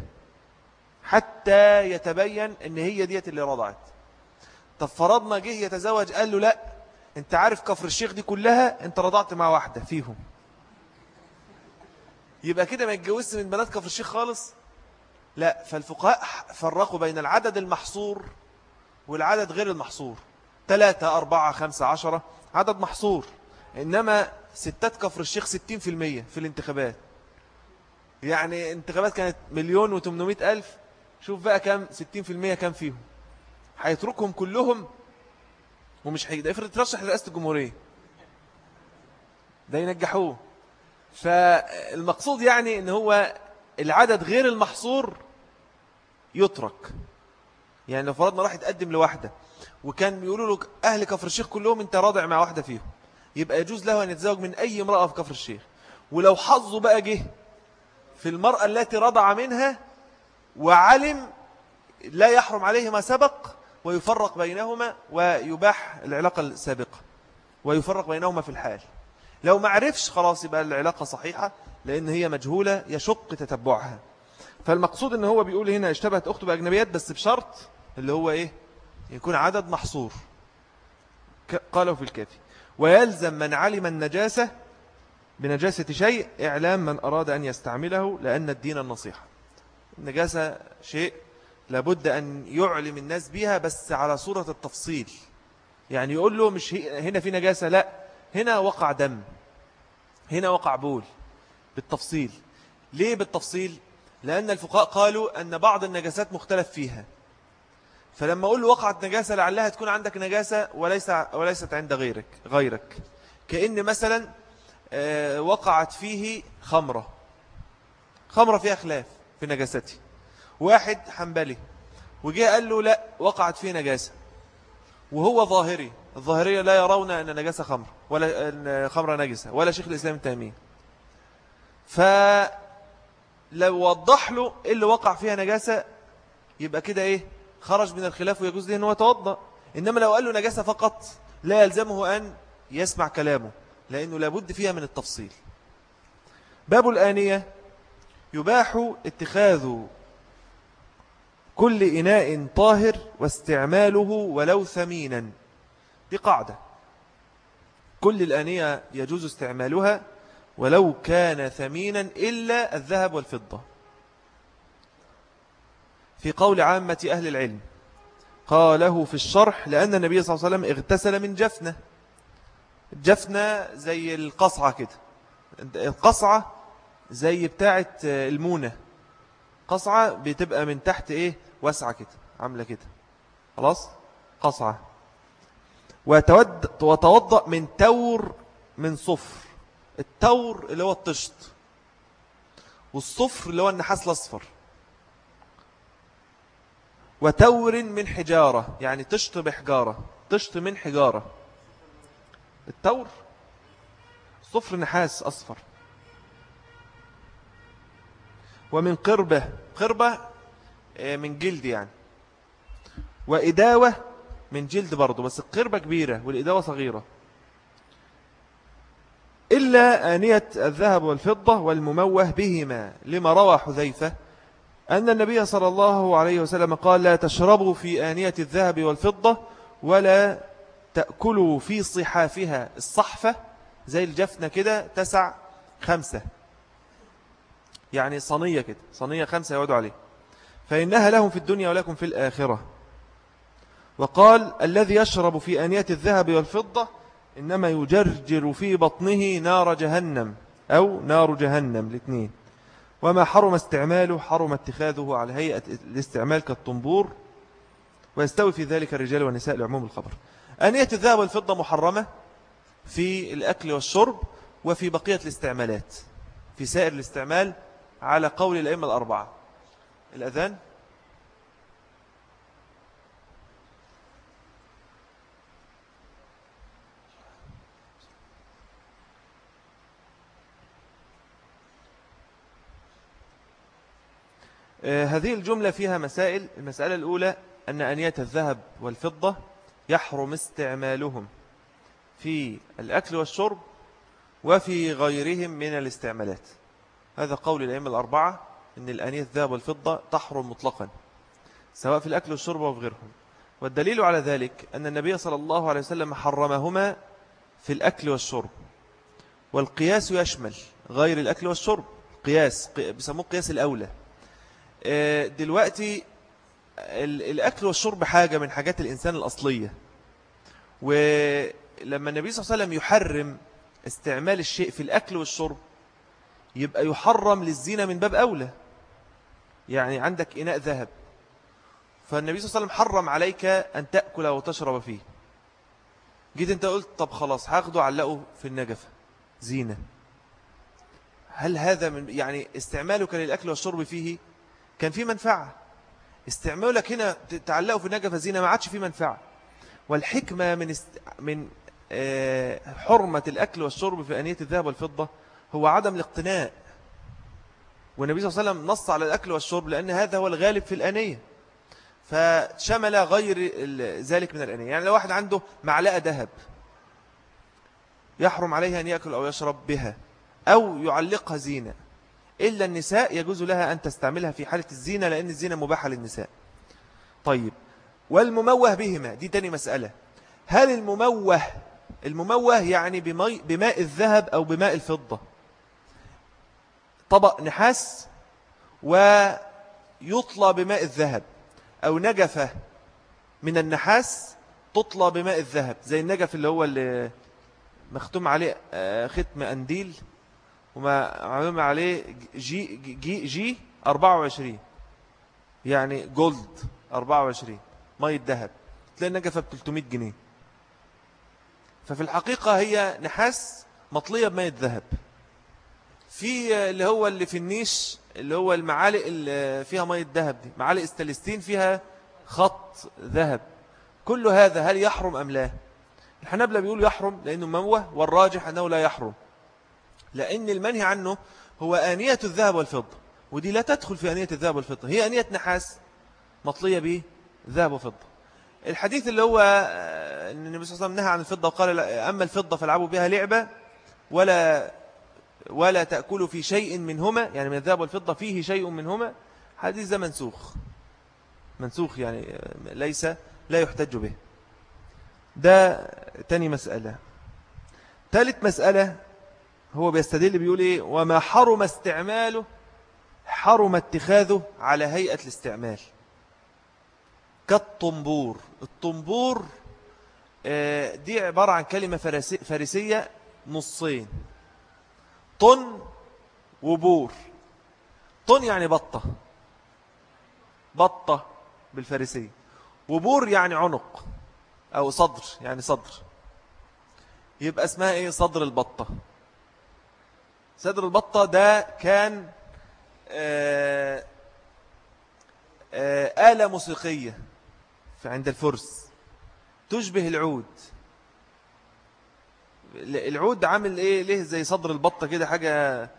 حتى يتبين إن هي ديت اللي رضعت. طب فرضنا جه يتزوج قال له لا أنت عارف كفر الشيخ دي كلها أنت رضعت مع واحدة فيهم. يبقى كده ما يتجوزش من بنات كفر الشيخ خالص؟ لا فالفقهاء فرقوا بين العدد المحصور والعدد غير المحصور. ثلاثة أربعة خمسة عشرة عدد محصور. إنما ستات كفر الشيخ ستين في المية في الانتخابات. يعني انتخابات كانت مليون وتمنمائة ألف. شوف بقى في المية كام فيهم. هيتركهم كلهم ومش هيدا افرض ترشح لرئاسة الجمهورية. ده ينجحوه. فالمقصود يعني إن هو العدد غير المحصور يترك. يعني لو فرضنا راح يتقدم لواحدة وكان بيقولوا له أهل كفر الشيخ كلهم أنت راضع مع واحدة فيهم يبقى يجوز له أن يتزوج من أي امرأة في كفر الشيخ. ولو حظه بقى جه في المرأة التي رضع منها وعلم لا يحرم عليه ما سبق ويفرق بينهما ويباح العلاقة السابقة ويفرق بينهما في الحال. لو ما عرفش خلاص يبقى العلاقة صحيحة لأن هي مجهولة يشق تتبعها. فالمقصود إن هو بيقول هنا اشتبهت أخته بأجنبيات بس بشرط اللي هو إيه؟ يكون عدد محصور. قاله في الكافي. ويلزم من علم النجاسة بنجاسة شيء إعلام من أراد أن يستعمله لأن الدين النصيحة. النجاسة شيء لابد أن يعلم الناس بها بس على صورة التفصيل. يعني يقول له مش هنا في نجاسة لا. هنا وقع دم. هنا وقع بول. بالتفصيل. ليه بالتفصيل؟ لأن الفقهاء قالوا أن بعض النجاسات مختلف فيها. فلما أقول له وقعت نجاسة لعلها تكون عندك نجاسة وليس وليست عند غيرك غيرك. كأن مثلا آه، وقعت فيه خمرة. خمرة فيها خلاف. في نجاستي. واحد حنبلي. وجاء قال له لا وقعت فيه نجاسة. وهو ظاهري. الظاهرية لا يرون أن نجاسة خمر ولا أن خمرة نجسة ولا شيخ الإسلام التامين فلو وضح له إيه اللي وقع فيها نجاسة يبقى كده إيه؟ خرج من الخلاف ويجوز له أنه يتوضأ. إنما لو قال له نجاسة فقط لا يلزمه أن يسمع كلامه لأنه لابد فيها من التفصيل. باب الآنية. يباح اتخاذ كل إناء طاهر واستعماله ولو ثمينا. دي قاعدة. كل الآنية يجوز استعمالها ولو كان ثمينا إلا الذهب والفضة. في قول عامة أهل العلم قاله في الشرح لأن النبي صلى الله عليه وسلم اغتسل من جفنة. جفنة زي القصعة كده. القصعة زي بتاعة المونة. قصعة بتبقى من تحت إيه؟ واسعة كده عاملة كده. خلاص؟ قصعة. وتوضأ من تور من صفر. التور اللي هو الطشت. والصفر اللي هو النحاس الأصفر. وتور من حجارة. يعني طشت بحجارة. طشت من حجارة. التور. صفر نحاس أصفر. ومن قربة قربة آه، من جلد يعني. وإداوة من جلد برضه بس القربة كبيرة والإداوة صغيرة. إلا آنية الذهب والفضة والمموه بهما لما روى حذيفة أن النبي صلى الله عليه وسلم قال لا تشربوا في آنية الذهب والفضة ولا تأكلوا في صحافها. الصحفة زي الجفنة كده تسع خمسة. يعني صنية كده صنية خمسة يقعدوا عليه فإنها لهم في الدنيا ولكم في الآخرة. وقال الذي يشرب في آنية الذهب والفضة إنما يجرجر في بطنه نار جهنم أو نار جهنم الاثنين. وما حرم استعماله حرم اتخاذه على هيئة الاستعمال كالطنبور ويستوي في ذلك الرجال والنساء لعموم الخبر. آنية الذهب والفضة محرمة في الأكل والشرب وفي بقية الاستعمالات في سائر الاستعمال على قول الأئمة الأربعة. الأذان. آه، هذه الجملة فيها مسائل. المسألة الأولى أن أنية الذهب والفضة يحرم استعمالهم في الأكل والشرب وفي غيرهم من الاستعمالات. هذا قول الأئمة الأربعة أن الأنية الذهب والفضة تحرم مطلقا سواء في الأكل والشرب وفي غيرهم. والدليل على ذلك أن النبي صلى الله عليه وسلم حرمهما في الأكل والشرب. والقياس يشمل غير الأكل والشرب قياس بيسموه قياس الأولى. آه، دلوقتي الأكل والشرب حاجة من حاجات الإنسان الأصلية. ولما النبي صلى الله عليه وسلم يحرم استعمال الشيء في الأكل والشرب يبقى يحرم للزينة من باب أولى. يعني عندك إناء ذهب. فالنبي صلى الله عليه وسلم حرم عليك أن تأكل وتشرب فيه. جيت أنت قلت طب خلاص هاخده علقه في النجفة. زينة. هل هذا من يعني استعمالك للأكل والشرب فيه كان فيه منفعة؟ استعمالك هنا تعلقه في النجفة زينة ما عادش فيه منفعة. والحكمة من است... من آه، حرمة الأكل والشرب في أنية الذهب والفضة هو عدم الاقتناء. والنبي صلى الله عليه وسلم نص على الأكل والشرب لأن هذا هو الغالب في الأنية. فشمل غير ذلك من الأنية. يعني لو واحد عنده معلقة ذهب يحرم عليها أن يأكل أو يشرب بها أو يعلقها زينة إلا النساء يجوز لها أن تستعملها في حالة الزينة لأن الزينة مباحة للنساء. طيب والمموه بهما؟ دي تاني مسألة. هل المموه المموه يعني بماء الذهب أو بماء الفضة؟ طبق نحاس ويطلى بماء الذهب أو نجفة من النحاس تطلى بماء الذهب زي النجف اللي هو اللي مختوم عليه آه، ختم أنديل وما عمم عليه G, G, G 24 يعني gold 24 مية ذهب تلاقي النجفة ب 300 جنيه. ففي الحقيقة هي نحاس مطلية بمية ذهب في اللي هو اللي في النيش اللي هو المعالق اللي فيها مية ذهب دي. معالق استلستين فيها خط ذهب. كل هذا هل يحرم أم لا؟ الحنابلة بيقول يحرم لأنه مموه والراجح أنه لا يحرم. لأن المنهي عنه هو آنية الذهب والفضة. ودي لا تدخل في آنية الذهب والفضة. هي آنية نحاس مطلية به ذهب وفضة. الحديث اللي هو آه، النبي صلى الله عليه وسلم نهى عن الفضة وقال أما الفضة فالعبوا بها لعبة ولا ولا تأكلوا في شيء منهما يعني من الذهب والفضة فيه شيء منهما حديث منسوخ منسوخ يعني آه، ليس لا يحتج به. ده تاني مسألة. ثالث مسألة هو بيستدل بيقول إيه؟ وما حرم استعماله حرم اتخاذه على هيئة الاستعمال. كالطنبور. الطنبور آه، دي عبارة عن كلمة فارسية نصين. طن وبور. طن يعني بطة. بطة بالفارسية. وبور يعني عنق أو صدر يعني صدر. يبقى اسمها إيه؟ صدر البطة. صدر البطة ده كان آه، آه، آلة موسيقية عند الفرس. تشبه العود. العود عامل إيه؟ ليه زي صدر البطة كده حاجة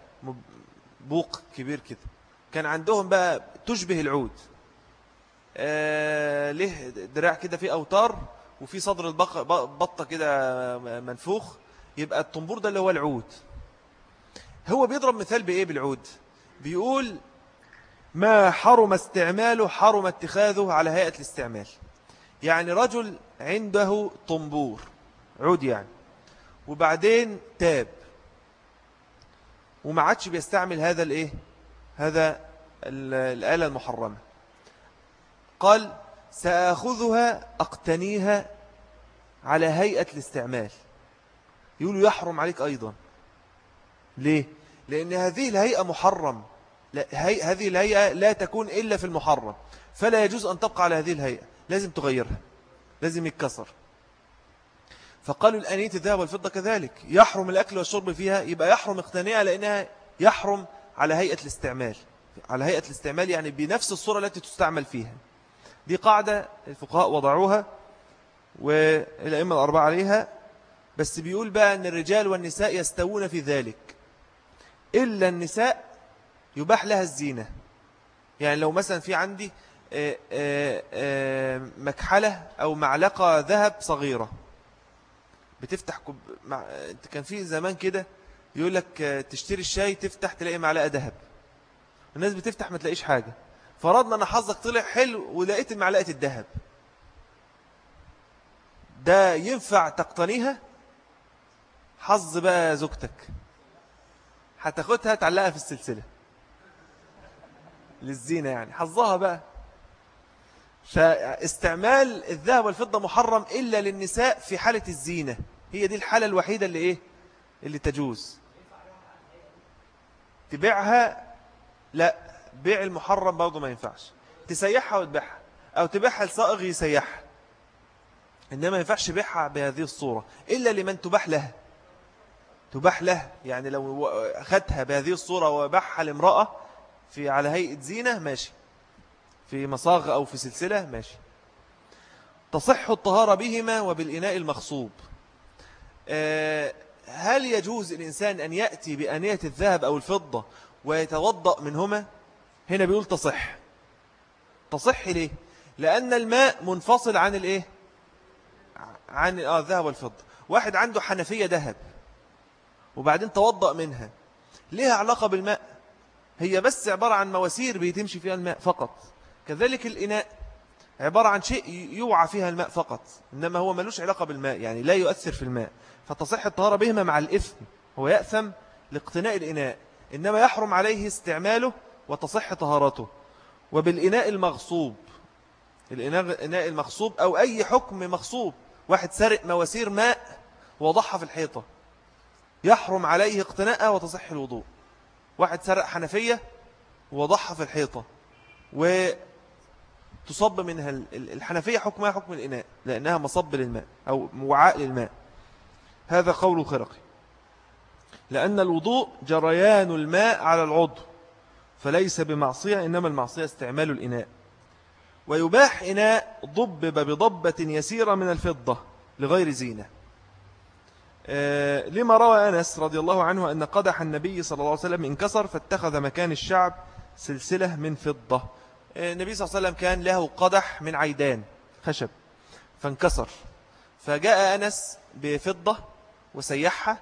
بوق كبير كده. كان عندهم بقى تشبه العود. آه ليه دراع كده فيه أوتار وفي صدر البطة كده منفوخ. يبقى الطنبور ده اللي هو العود. هو بيضرب مثال بإيه بالعود؟ بيقول ما حرم استعماله حرم اتخاذه على هيئة الاستعمال. يعني رجل عنده طنبور عود يعني. وبعدين تاب. وما عادش بيستعمل هذا الإيه؟ هذا الآلة المحرمة. قال سأخذها أقتنيها على هيئة الاستعمال. يقولوا يحرم عليك أيضا. ليه؟ لأن هذه الهيئة محرم. لا هذه الهيئة لا تكون إلا في المحرم. فلا يجوز أن تبقى على هذه الهيئة. لازم تغيرها. لازم يتكسر. فقالوا الأنية الذهب والفضة كذلك. يحرم الأكل والشرب فيها يبقى يحرم اقتناء لأنها يحرم على هيئة الاستعمال. على هيئة الاستعمال يعني بنفس الصورة التي تستعمل فيها. دي قاعدة الفقهاء وضعوها والأئمة الأربعة عليها بس بيقول بقى أن الرجال والنساء يستوون في ذلك. إلا النساء يباح لها الزينة. يعني لو مثلا في عندي آه، آه، آه، مكحلة أو معلقة ذهب صغيرة بتفتح كب... مع... كان في زمان كده يقول لك تشتري الشاي تفتح تلاقي معلقة ذهب. الناس بتفتح ما تلاقيش حاجة. فرضنا أن حظك طلع حلو ولقيت معلقة الذهب. ده ينفع تقتنيها؟ حظ بقى زوجتك. هتاخدها تعلقها في السلسلة. للزينة يعني. حظها بقى. فاستعمال الذهب والفضة محرم إلا للنساء في حالة الزينة. هي دي الحالة الوحيدة اللي إيه؟ اللي تجوز. تبيعها؟ لا بيع المحرم برضه ما ينفعش. تسيحها وتبيعها أو تبيعها لصائغ يسيحها. إنما ما ينفعش بيعها بهذه الصورة إلا لمن تباح له. تباح له يعني لو أخذتها بهذه الصورة وباعها لامرأة في على هيئة زينة ماشي. في مصاغ أو في سلسلة ماشي. تصح الطهارة بهما وبالإناء المخصوب. هل يجوز الإنسان أن يأتي بأنية الذهب أو الفضة ويتوضأ منهما؟ هنا بيقول تصح. تصح ليه؟ لأن الماء منفصل عن الإيه؟ عن آه الذهب والفضة. واحد عنده حنفية ذهب وبعدين توضأ منها. ليها علاقة بالماء. هي بس عبارة عن مواسير بيتمشي فيها الماء فقط. كذلك الإناء عبارة عن شيء يوعى فيها الماء فقط. إنما هو ملوش علاقة بالماء يعني لا يؤثر في الماء. فتصح الطهارة بهما مع الإثم هو يأثم لاقتناء الإناء إنما يحرم عليه استعماله وتصح طهارته. وبالإناء المغصوب الإناء المغصوب أو أي حكم مغصوب واحد سرق مواسير ماء وضحها في الحيطة يحرم عليه اقتناءها وتصح الوضوء. واحد سرق حنفية وضحها في الحيطة وتصب منها الحنفية حكمها حكم الإناء لأنها مصب للماء أو وعاء للماء. هذا قول الخرقي. لأن الوضوء جريان الماء على العضو فليس بمعصية إنما المعصية استعمال الإناء. ويباح إناء ضبب بضبة يسيرة من الفضة لغير زينة. آه، لما روى أنس رضي الله عنه أن قدح النبي صلى الله عليه وسلم انكسر فاتخذ مكان الشعب سلسلة من فضة. آه، النبي صلى الله عليه وسلم كان له قدح من عيدان خشب فانكسر. فجاء أنس بفضة وسيحها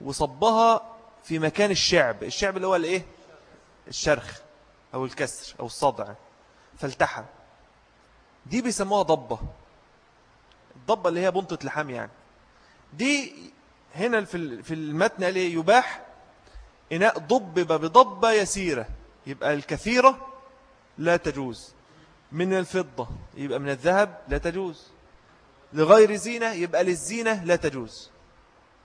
وصبها في مكان الشعب الشعب اللي هو الايه؟ الشرخ أو الكسر أو الصدع فالتحى دي بيسموها ضبة. الضبة اللي هي بنطة لحام يعني. دي هنا في المتن قال إيه؟ يباح إناء ضبب بضبة يسيرة. يبقى الكثيرة لا تجوز. من الفضة يبقى من الذهب لا تجوز. لغير زينة يبقى للزينة لا تجوز.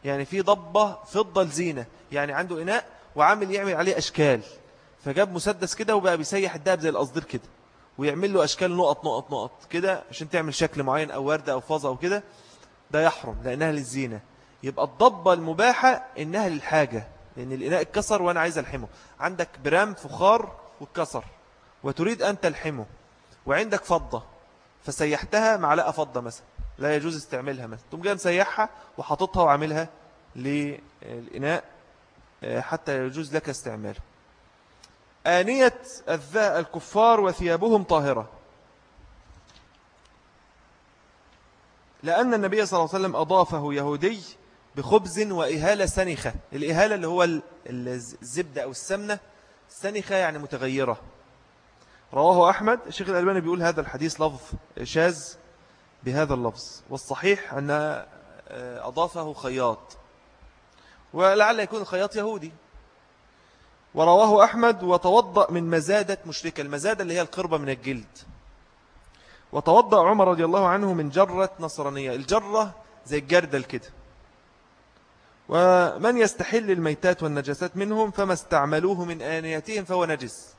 يعني في ضبة فضة الزينة يعني عنده إناء وعامل يعمل عليه أشكال. فجاب مسدس كده وبقى بيسيح الدهب زي الأصدر كده ويعمل له أشكال نقط نقط نقط كده عشان تعمل شكل معين أو وردة أو فازة أو كده. ده يحرم لأنها للزينة. يبقى الضبة المباحة إنها للحاجة لأن الإناء اتكسر وأنا عايز ألحمه. عندك برام فخار واتكسر وتريد أن تلحمه وعندك فضة فسيحتها معلقة فضة مثلا. لا يجوز استعمالها مثلا. تقوم جاي مسيحها وحاططها وعاملها للإناء آه، حتى يجوز لك استعماله آنية الكفار وثيابهم طاهرة. لأن النبي صلى الله عليه وسلم أضافه يهودي بخبز وإهالة سنخة. الإهالة اللي هو الزبدة أو السمنة سنخة يعني متغيرة. رواه أحمد الشيخ الألباني بيقول هذا الحديث لفظ شاذ. بهذا اللفظ والصحيح أن آه، أضافه خياط. ولعل يكون الخياط يهودي. ورواه أحمد وتوضأ من مزادة مشركة. المزادة اللي هي القربة من الجلد. وتوضأ عمر رضي الله عنه من جرة نصرانية. الجرة زي الجردل كده. ومن يستحل الميتات والنجاسات منهم فما استعملوه من آنيتهم فهو نجس.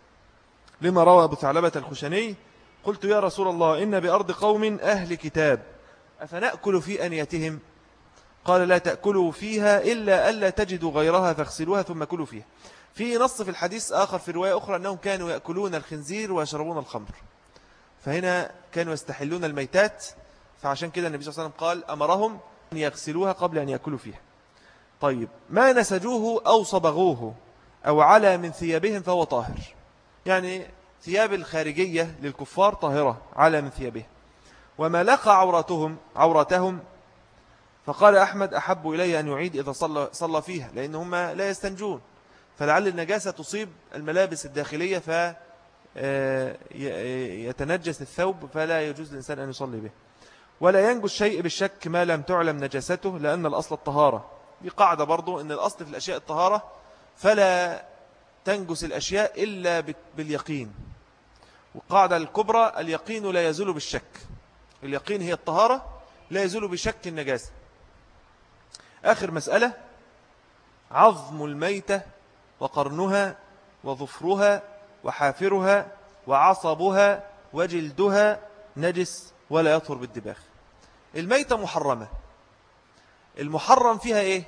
لما روى أبو ثعلبة الخشني قلت يا رسول الله إن بأرض قوم أهل كتاب أفنأكل في أنيتهم؟ قال لا تأكلوا فيها إلا ألا تجدوا غيرها فاغسلوها ثم كلوا فيها. في نص في الحديث آخر في رواية أخرى أنهم كانوا يأكلون الخنزير ويشربون الخمر. فهنا كانوا يستحلون الميتات فعشان كده النبي صلى الله عليه وسلم قال أمرهم أن يغسلوها قبل أن يأكلوا فيها. طيب ما نسجوه أو صبغوه أو على من ثيابهم فهو طاهر؟ يعني ثياب الخارجية للكفار طاهرة على من ثيابهم وما لقى عورتهم عورتهم فقال أحمد أحب إلي أن يعيد إذا صلى, صلى فيها لأنهم لا يستنجون. فلعل النجاسة تصيب الملابس الداخلية فيتنجس آه، الثوب فلا يجوز للإنسان أن يصلي به. ولا ينجو الشيء بالشك ما لم تعلم نجاسته لأن الأصل الطهارة. بقاعدة برضو أن الأصل في الأشياء الطهارة فلا تنجس الأشياء إلا باليقين. وقاعدة الكبرى اليقين لا يزول بالشك. اليقين هي الطهارة لا يزول بشك النجاسة. آخر مسألة عظم الميتة وقرنها وظفرها وحافرها وعصبها وجلدها نجس ولا يطهر بالدباخ الميتة محرمة. المحرم فيها إيه؟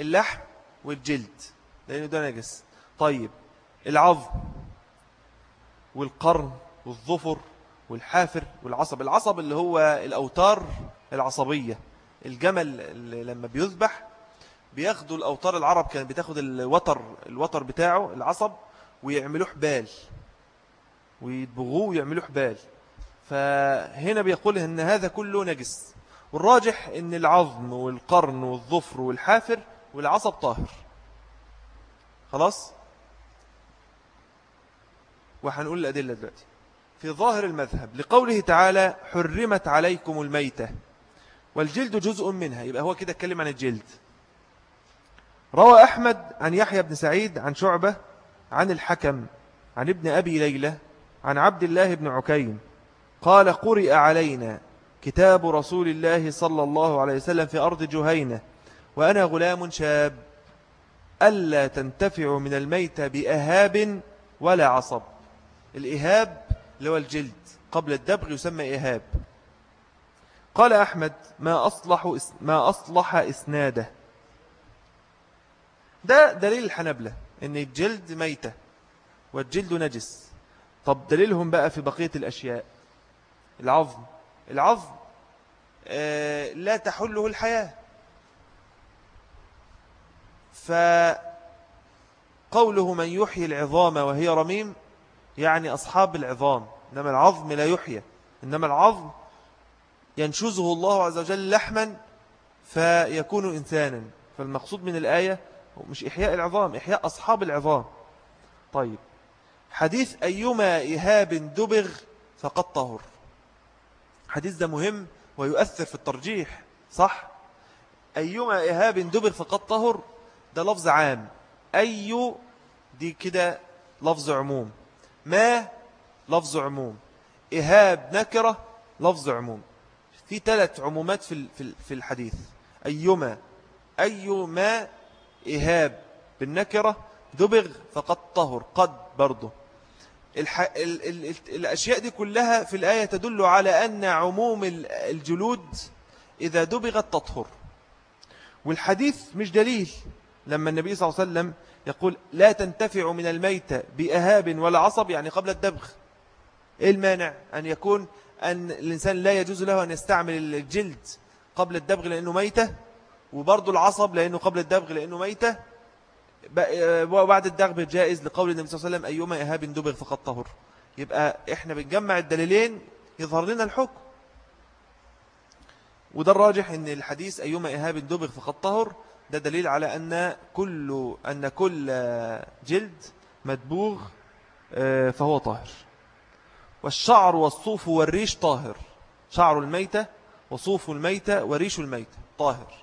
اللحم والجلد لأنه ده نجس. طيب العظم. والقرن والظفر والحافر والعصب. العصب اللي هو الأوتار العصبية. الجمل لما بيذبح بياخدوا الأوتار العرب كان بتاخد الوتر الوتر بتاعه العصب ويعملوه حبال. ويدبغوه ويعملوه حبال. فهنا بيقول إن هذا كله نجس. والراجح إن العظم والقرن والظفر والحافر والعصب طاهر. خلاص؟ وحنقول الأدلة دلوقتي. في ظاهر المذهب لقوله تعالى حرمت عليكم الميتة والجلد جزء منها يبقى هو كده اتكلم عن الجلد. روى أحمد عن يحيى بن سعيد عن شعبة عن الحكم عن ابن أبي ليلى عن عبد الله بن عكيم قال قرئ علينا كتاب رسول الله صلى الله عليه وسلم في أرض جهينة وأنا غلام شاب ألا تنتفع من الميت بأهاب ولا عصب. الإهاب اللي هو الجلد قبل الدبغ يسمى إهاب. قال أحمد ما أصلح, ما أصلح إسناده. ده دليل الحنبلة إن الجلد ميتة والجلد نجس. طب دليلهم بقى في بقية الأشياء. العظم العظم آه لا تحله الحياة. فقوله من يحيي العظام وهي رميم يعني أصحاب العظام. إنما العظم لا يحيى إنما العظم ينشزه الله عز وجل لحما فيكون إنسانا. فالمقصود من الآية مش إحياء العظام إحياء أصحاب العظام. طيب. حديث أيما إهاب دبغ فقد طهر. حديث ده مهم ويؤثر في الترجيح صح؟ أيما إهاب دبغ فقد طهر ده لفظ عام. أي دي كده لفظ عموم. ما? لفظ عموم. إهاب نكرة لفظ عموم. في ثلاث عمومات في في الحديث. أيما أي ما إهاب بالنكرة دبغ فقد طهر قد برضه. الح... ال... ال... ال... الأشياء دي كلها في الآية تدل على أن عموم الجلود إذا دبغت تطهر. والحديث مش دليل. لما النبي صلى الله عليه وسلم يقول لا تنتفع من الميت بأهاب ولا عصب يعني قبل الدبغ. إيه المانع؟ أن يكون أن الإنسان لا يجوز له أن يستعمل الجلد قبل الدبغ لأنه ميتة وبرضه العصب لأنه قبل الدبغ لأنه ميتة. وبعد الدغب جائز لقول النبي صلى الله عليه وسلم أيما إهاب دبغ فقد طهر. يبقى إحنا بنجمع الدليلين يظهر لنا الحكم. وده الراجح أن الحديث أيما إهاب دبغ فقد طهر ده دليل على أن كل, أن كل جلد مدبوغ آه، فهو طاهر. والشعر والصوف والريش طاهر. شعر الميتة وصوف الميتة وريش الميتة طاهر.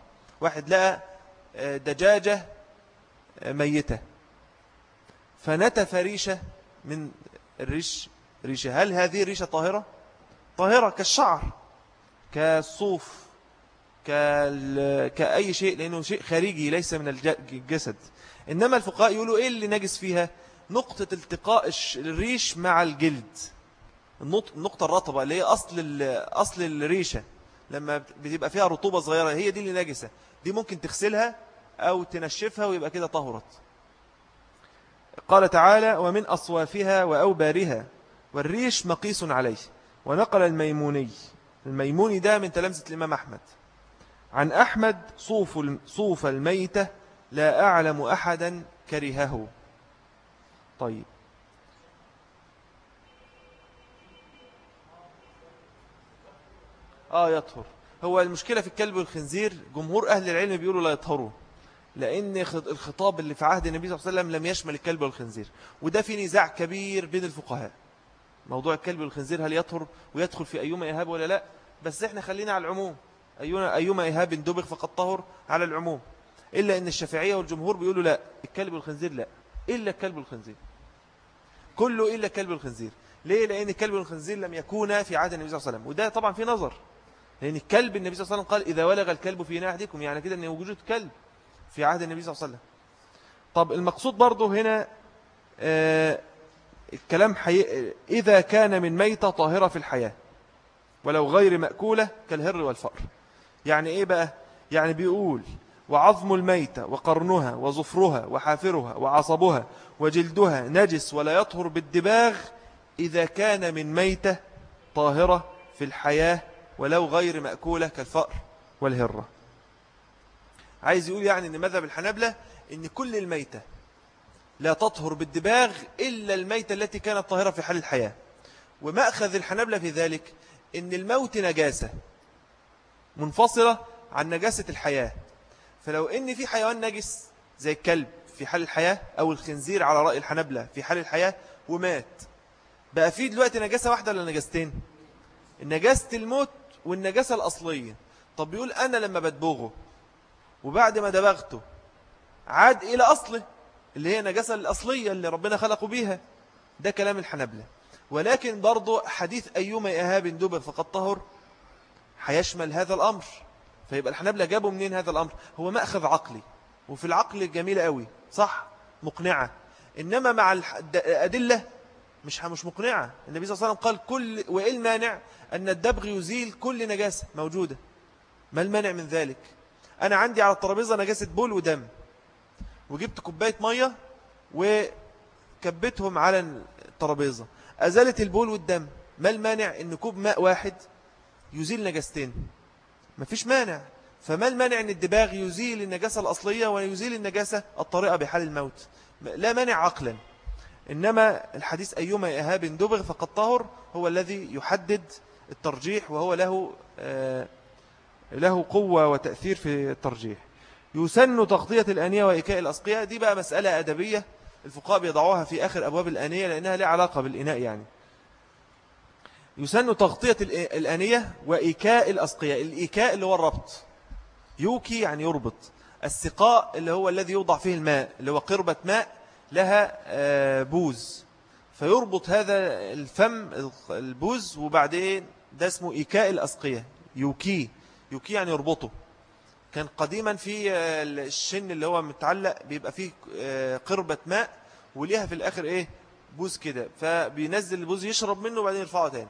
واحد لقى آه، دجاجة آه، ميتة. فنتف ريشة من الريش. ريشة هل هذه ريشة طاهرة؟ طاهرة كالشعر كالصوف. كأي شيء لأنه شيء خارجي ليس من الجسد. إنما الفقهاء يقولوا إيه اللي نجس فيها؟ نقطة التقاء الريش مع الجلد. النقطة الرطبة اللي هي أصل, أصل الريشة. لما بتبقى فيها رطوبة صغيرة هي دي اللي نجسة. دي ممكن تغسلها أو تنشفها ويبقى كده طهرت. قال تعالى ومن أصوافها وأوبارها. والريش مقيس عليه. ونقل الميموني. الميموني ده من تلامسة الإمام أحمد. عن أحمد صوف صوف الميتة لا أعلم أحدا كرهه. طيب. آه يطهر. هو المشكلة في الكلب والخنزير جمهور أهل العلم بيقولوا لا يطهروا لأن الخطاب اللي في عهد النبي صلى الله عليه وسلم لم يشمل الكلب والخنزير وده في نزاع كبير بين الفقهاء. موضوع الكلب والخنزير هل يطهر ويدخل في أيما إهاب ولا لا؟ بس إحنا خلينا على العموم. أيما إهاب دبغ فقد طهر على العموم. إلا أن الشافعية والجمهور بيقولوا لا الكلب والخنزير لا. إلا الكلب والخنزير. كله إلا الكلب والخنزير. ليه؟ لأن الكلب والخنزير لم يكونا في عهد النبي صلى الله عليه وسلم. وده طبعا في نظر. لأن الكلب النبي صلى الله عليه وسلم قال إذا ولغ الكلب في ناحدكم يعني كده أن وجود كلب في عهد النبي صلى الله عليه وسلم. طب المقصود برضو هنا آه الكلام حي... إذا كان من ميتة طاهرة في الحياة ولو غير مأكولة كالهر والفأر. يعني إيه بقى؟ يعني بيقول وعظم الميتة وقرنها وظفرها وحافرها وعصبها وجلدها نجس ولا يطهر بالدباغ إذا كان من ميتة طاهرة في الحياة ولو غير مأكولة كالفأر والهرة. عايز يقول يعني أن مذهب الحنبلة أن كل الميتة لا تطهر بالدباغ إلا الميتة التي كانت طاهرة في حال الحياة. ومأخذ الحنبلة في ذلك أن الموت نجاسة. منفصلة عن نجاسة الحياة. فلو أن في حيوان نجس زي الكلب في حال الحياة أو الخنزير على رأي الحنبلة في حال الحياة ومات بقى في دلوقتي نجاسة واحدة ولا نجاستين؟ النجاسة الموت والنجاسة الأصلية. طب بيقول أنا لما بدبغه وبعد ما دبغته عاد إلى أصله اللي هي نجاسة الأصلية اللي ربنا خلقه بيها. ده كلام الحنبلة. ولكن برضو حديث أيما إهاب دبغ فقد طهر هيشمل هذا الأمر. فيبقى الحنبلة جابوا منين هذا الأمر؟ هو مأخذ عقلي. وفي العقل جميلة قوي. صح؟ مقنعة. إنما مع الأدلة مش مش مقنعة. النبي صلى الله عليه وسلم قال كل وإيه المانع؟ أن الدبغ يزيل كل نجاسة موجودة. ما المانع من ذلك؟ أنا عندي على الترابيزة نجاسة بول ودم. وجبت كوباية مية وكبتهم على الترابيزة. أزالت البول والدم. ما المانع أن كوب ماء واحد يزيل نجاستين. مفيش مانع. فما المانع أن الدباغ يزيل النجاسة الأصلية ويزيل النجاسة الطريقة بحال الموت؟ لا مانع عقلا. إنما الحديث أيما إهاب دبغ فقد طهر هو الذي يحدد الترجيح وهو له آه، له قوة وتأثير في الترجيح. يسن تغطية الآنية وإكاء الأسقية دي بقى مسألة أدبية الفقهاء بيضعوها في آخر أبواب الآنية لأنها لها علاقة بالإناء يعني. يسن تغطية الآنية وإيكاء الأسقية الإيكاء اللي هو الربط. يوكي يعني يربط. السقاء اللي هو الذي يوضع فيه الماء اللي هو قربة ماء لها آه، بوز. فيربط هذا الفم البوز وبعدين ده اسمه إيكاء الأسقية يوكي. يوكي يعني يربطه. كان قديما في آه، الشن اللي هو متعلق بيبقى فيه آه، قربة ماء وليها في الآخر إيه؟ بوز كده. فبينزل البوز يشرب منه وبعدين يرفعه تاني.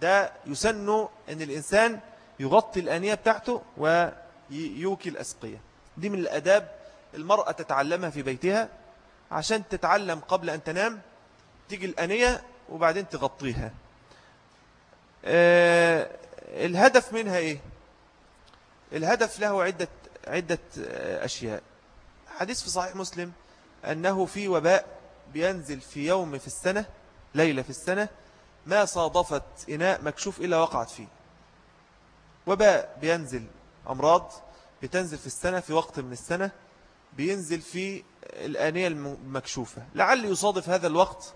ده يسن أن الإنسان يغطي الآنية بتاعته ويوكي الأسقية. دي من الأداب المرأة تتعلمها في بيتها عشان تتعلم قبل أن تنام تيجي الآنية وبعدين تغطيها. أه الهدف منها إيه؟ الهدف له عدة, عدة أشياء. حديث في صحيح مسلم أنه في وباء بينزل في يوم في السنة ليلة في السنة ما صادفت إناء مكشوف إلا وقعت فيه. وباء بينزل أمراض بتنزل في السنة في وقت من السنة بينزل في الآنية المكشوفة. لعل يصادف هذا الوقت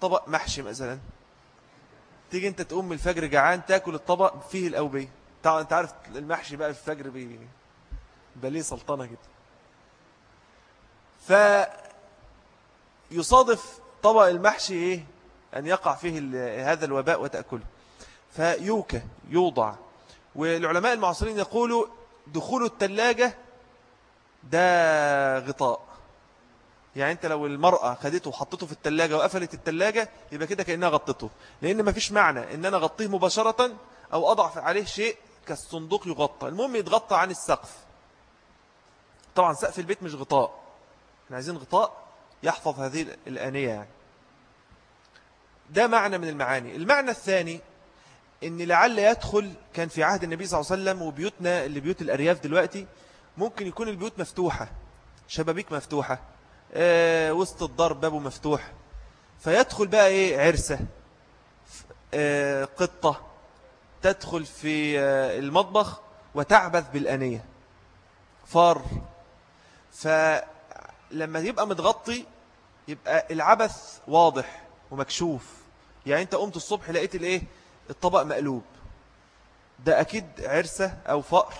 طبق محشي مثلا. تيجي أنت تقوم الفجر جعان تاكل الطبق فيه الأوبية أنت عارف المحشي بقى في الفجر بيبقى ليه سلطنة كده. فيصادف طبق المحشي إيه؟ أن يقع فيه هذا الوباء وتأكله. فيوكى يوضع. والعلماء المعاصرين يقولوا دخول التلاجة ده غطاء. يعني أنت لو المرأة خدته وحطته في التلاجة وقفلت التلاجة يبقى كده كأنها غطته. لأن ما فيش معنى إن أنا غطيه مباشرة أو أضع عليه شيء كالصندوق يغطى. المهم يتغطى عن السقف. طبعا سقف البيت مش غطاء. إحنا عايزين غطاء يحفظ هذه الآنية يعني. ده معنى من المعاني. المعنى الثاني إن لعل يدخل كان في عهد النبي صلى الله عليه وسلم وبيوتنا اللي بيوت الأرياف دلوقتي ممكن يكون البيوت مفتوحة شبابيك مفتوحة آه وسط الدار بابه مفتوح. فيدخل بقى إيه؟ عرسة آه قطة تدخل في آه المطبخ وتعبث بالأنية. فار. فلما يبقى متغطي يبقى العبث واضح ومكشوف. يعني انت قمت الصبح لقيت الايه؟ الطبق مقلوب. ده أكيد عرسة أو فأر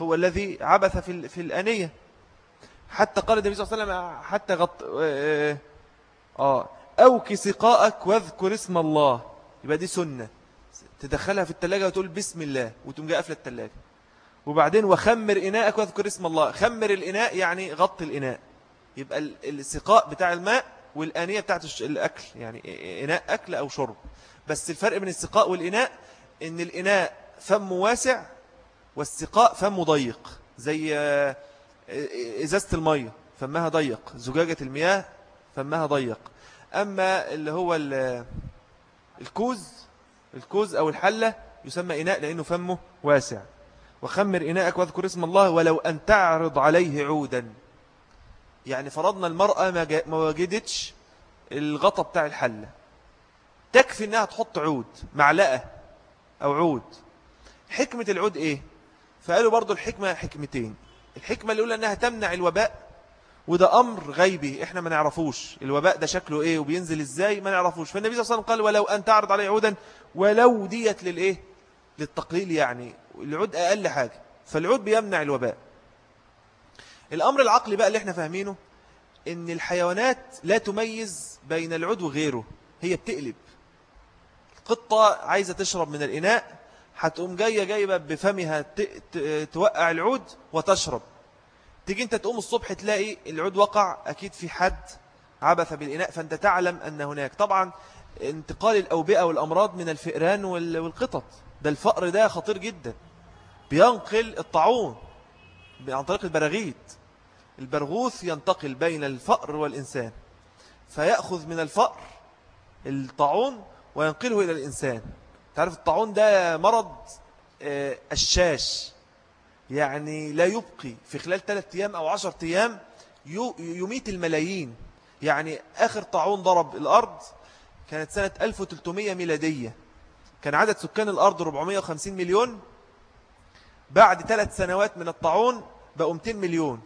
هو الذي عبث في في الآنية. حتى قال النبي صلى الله عليه وسلم حتى غط آه, آه أوكي سقاءك واذكر اسم الله. يبقى دي سنة. تدخلها في التلاجة وتقول بسم الله وتقوم جاء قفل التلاجة. وبعدين وخمر إناءك واذكر اسم الله. خمر الإناء يعني غط الإناء. يبقى السقاء بتاع الماء والآنية بتاعت الأكل يعني إناء أكل أو شرب. بس الفرق بين السقاء والإناء إن الإناء فمه واسع والسقاء فمه ضيق زي إزازة المية فمها ضيق. زجاجة المياه فمها ضيق. أما اللي هو الكوز الكوز أو الحلة يسمى إناء لأنه فمه واسع. وخمر إناءك واذكر اسم الله ولو أن تعرض عليه عودا. يعني فرضنا المرأة ما وجدتش الغطا بتاع الحلة تكفي أنها تحط عود معلقة أو عود. حكمة العود إيه؟ فقالوا برضو الحكمة حكمتين. الحكمة الأولى أنها تمنع الوباء وده أمر غيبي إحنا ما نعرفوش. الوباء ده شكله إيه وبينزل إزاي ما نعرفوش. فالنبي صلى الله عليه وسلم قال ولو أن تعرض عليه عودا ولو ديت للإيه؟ للتقليل يعني. العود أقل حاجة. فالعود بيمنع الوباء. الأمر العقلي بقى اللي إحنا فاهمينه إن الحيوانات لا تميز بين العود وغيره هي بتقلب. القطة عايزة تشرب من الإناء هتقوم جاية جايبة بفمها توقع العود وتشرب. تيجي انت تقوم الصبح تلاقي العود وقع أكيد في حد عبث بالإناء فأنت تعلم أن هناك. طبعا انتقال الأوبئة والأمراض من الفئران والقطط ده الفقر ده خطير جدا. بينقل الطاعون عن طريق البراغيث البرغوث ينتقل بين الفأر والإنسان فيأخذ من الفأر الطاعون وينقله إلى الإنسان. تعرف الطاعون ده مرض آه، الشاش يعني لا يبقي. في خلال ثلاثة أيام أو عشر أيام يميت الملايين. يعني آخر طاعون ضرب الأرض كانت سنة 1300 ميلادية. كان عدد سكان الأرض 450 مليون. بعد ثلاث سنوات من الطاعون بقوا 200 مليون.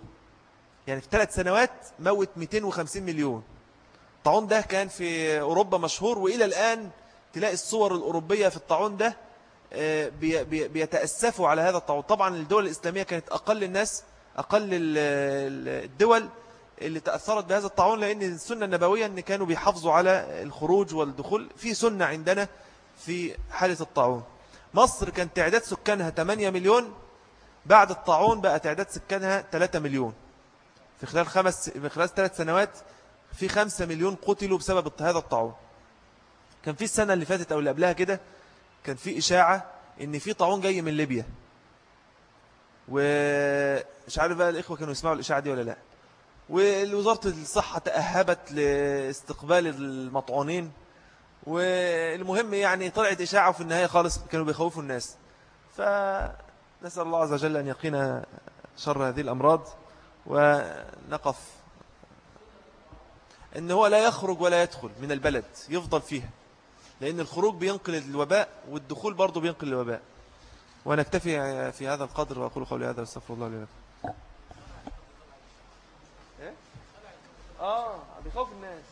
يعني في ثلاث سنوات موت 250 مليون. الطاعون ده كان في أوروبا مشهور وإلى الآن تلاقي الصور الأوروبية في الطاعون ده آه، بيتأسفوا على هذا الطاعون. طبعا الدول الإسلامية كانت أقل الناس أقل الدول اللي تأثرت بهذا الطاعون لأن السنة النبوية أن كانوا بيحافظوا على الخروج والدخول. في سنة عندنا في حالة الطاعون. مصر كان تعداد سكانها 8 مليون بعد الطاعون بقى تعداد سكانها 3 مليون. في خلال خمس في خلال ثلاث سنوات في خمسة مليون قتلوا بسبب هذا الطاعون. كان في السنة اللي فاتت أو اللي قبلها كده كان في إشاعة إن في طاعون جاي من ليبيا. ومش عارف بقى الإخوة كانوا يسمعوا الإشاعة دي ولا لأ. ووزارة الصحة تأهبت لاستقبال المطعونين. والمهم يعني طلعت إشاعة وفي النهاية خالص كانوا بيخوفوا الناس. فنسأل الله عز وجل أن يقينا شر هذه الأمراض. ونقف. إن هو لا يخرج ولا يدخل من البلد يفضل فيها. لأن الخروج بينقل الوباء والدخول برضه بينقل الوباء. ونكتفي في هذا القدر وأقول قولي هذا واستغفر الله لي إيه؟ آه بيخوف الناس.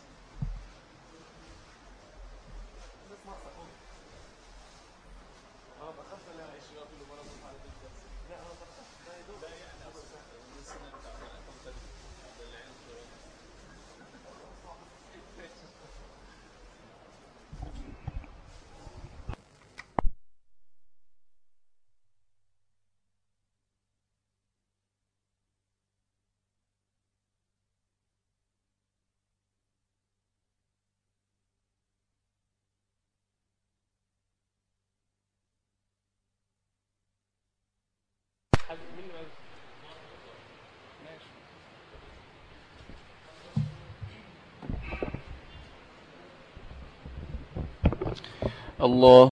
الله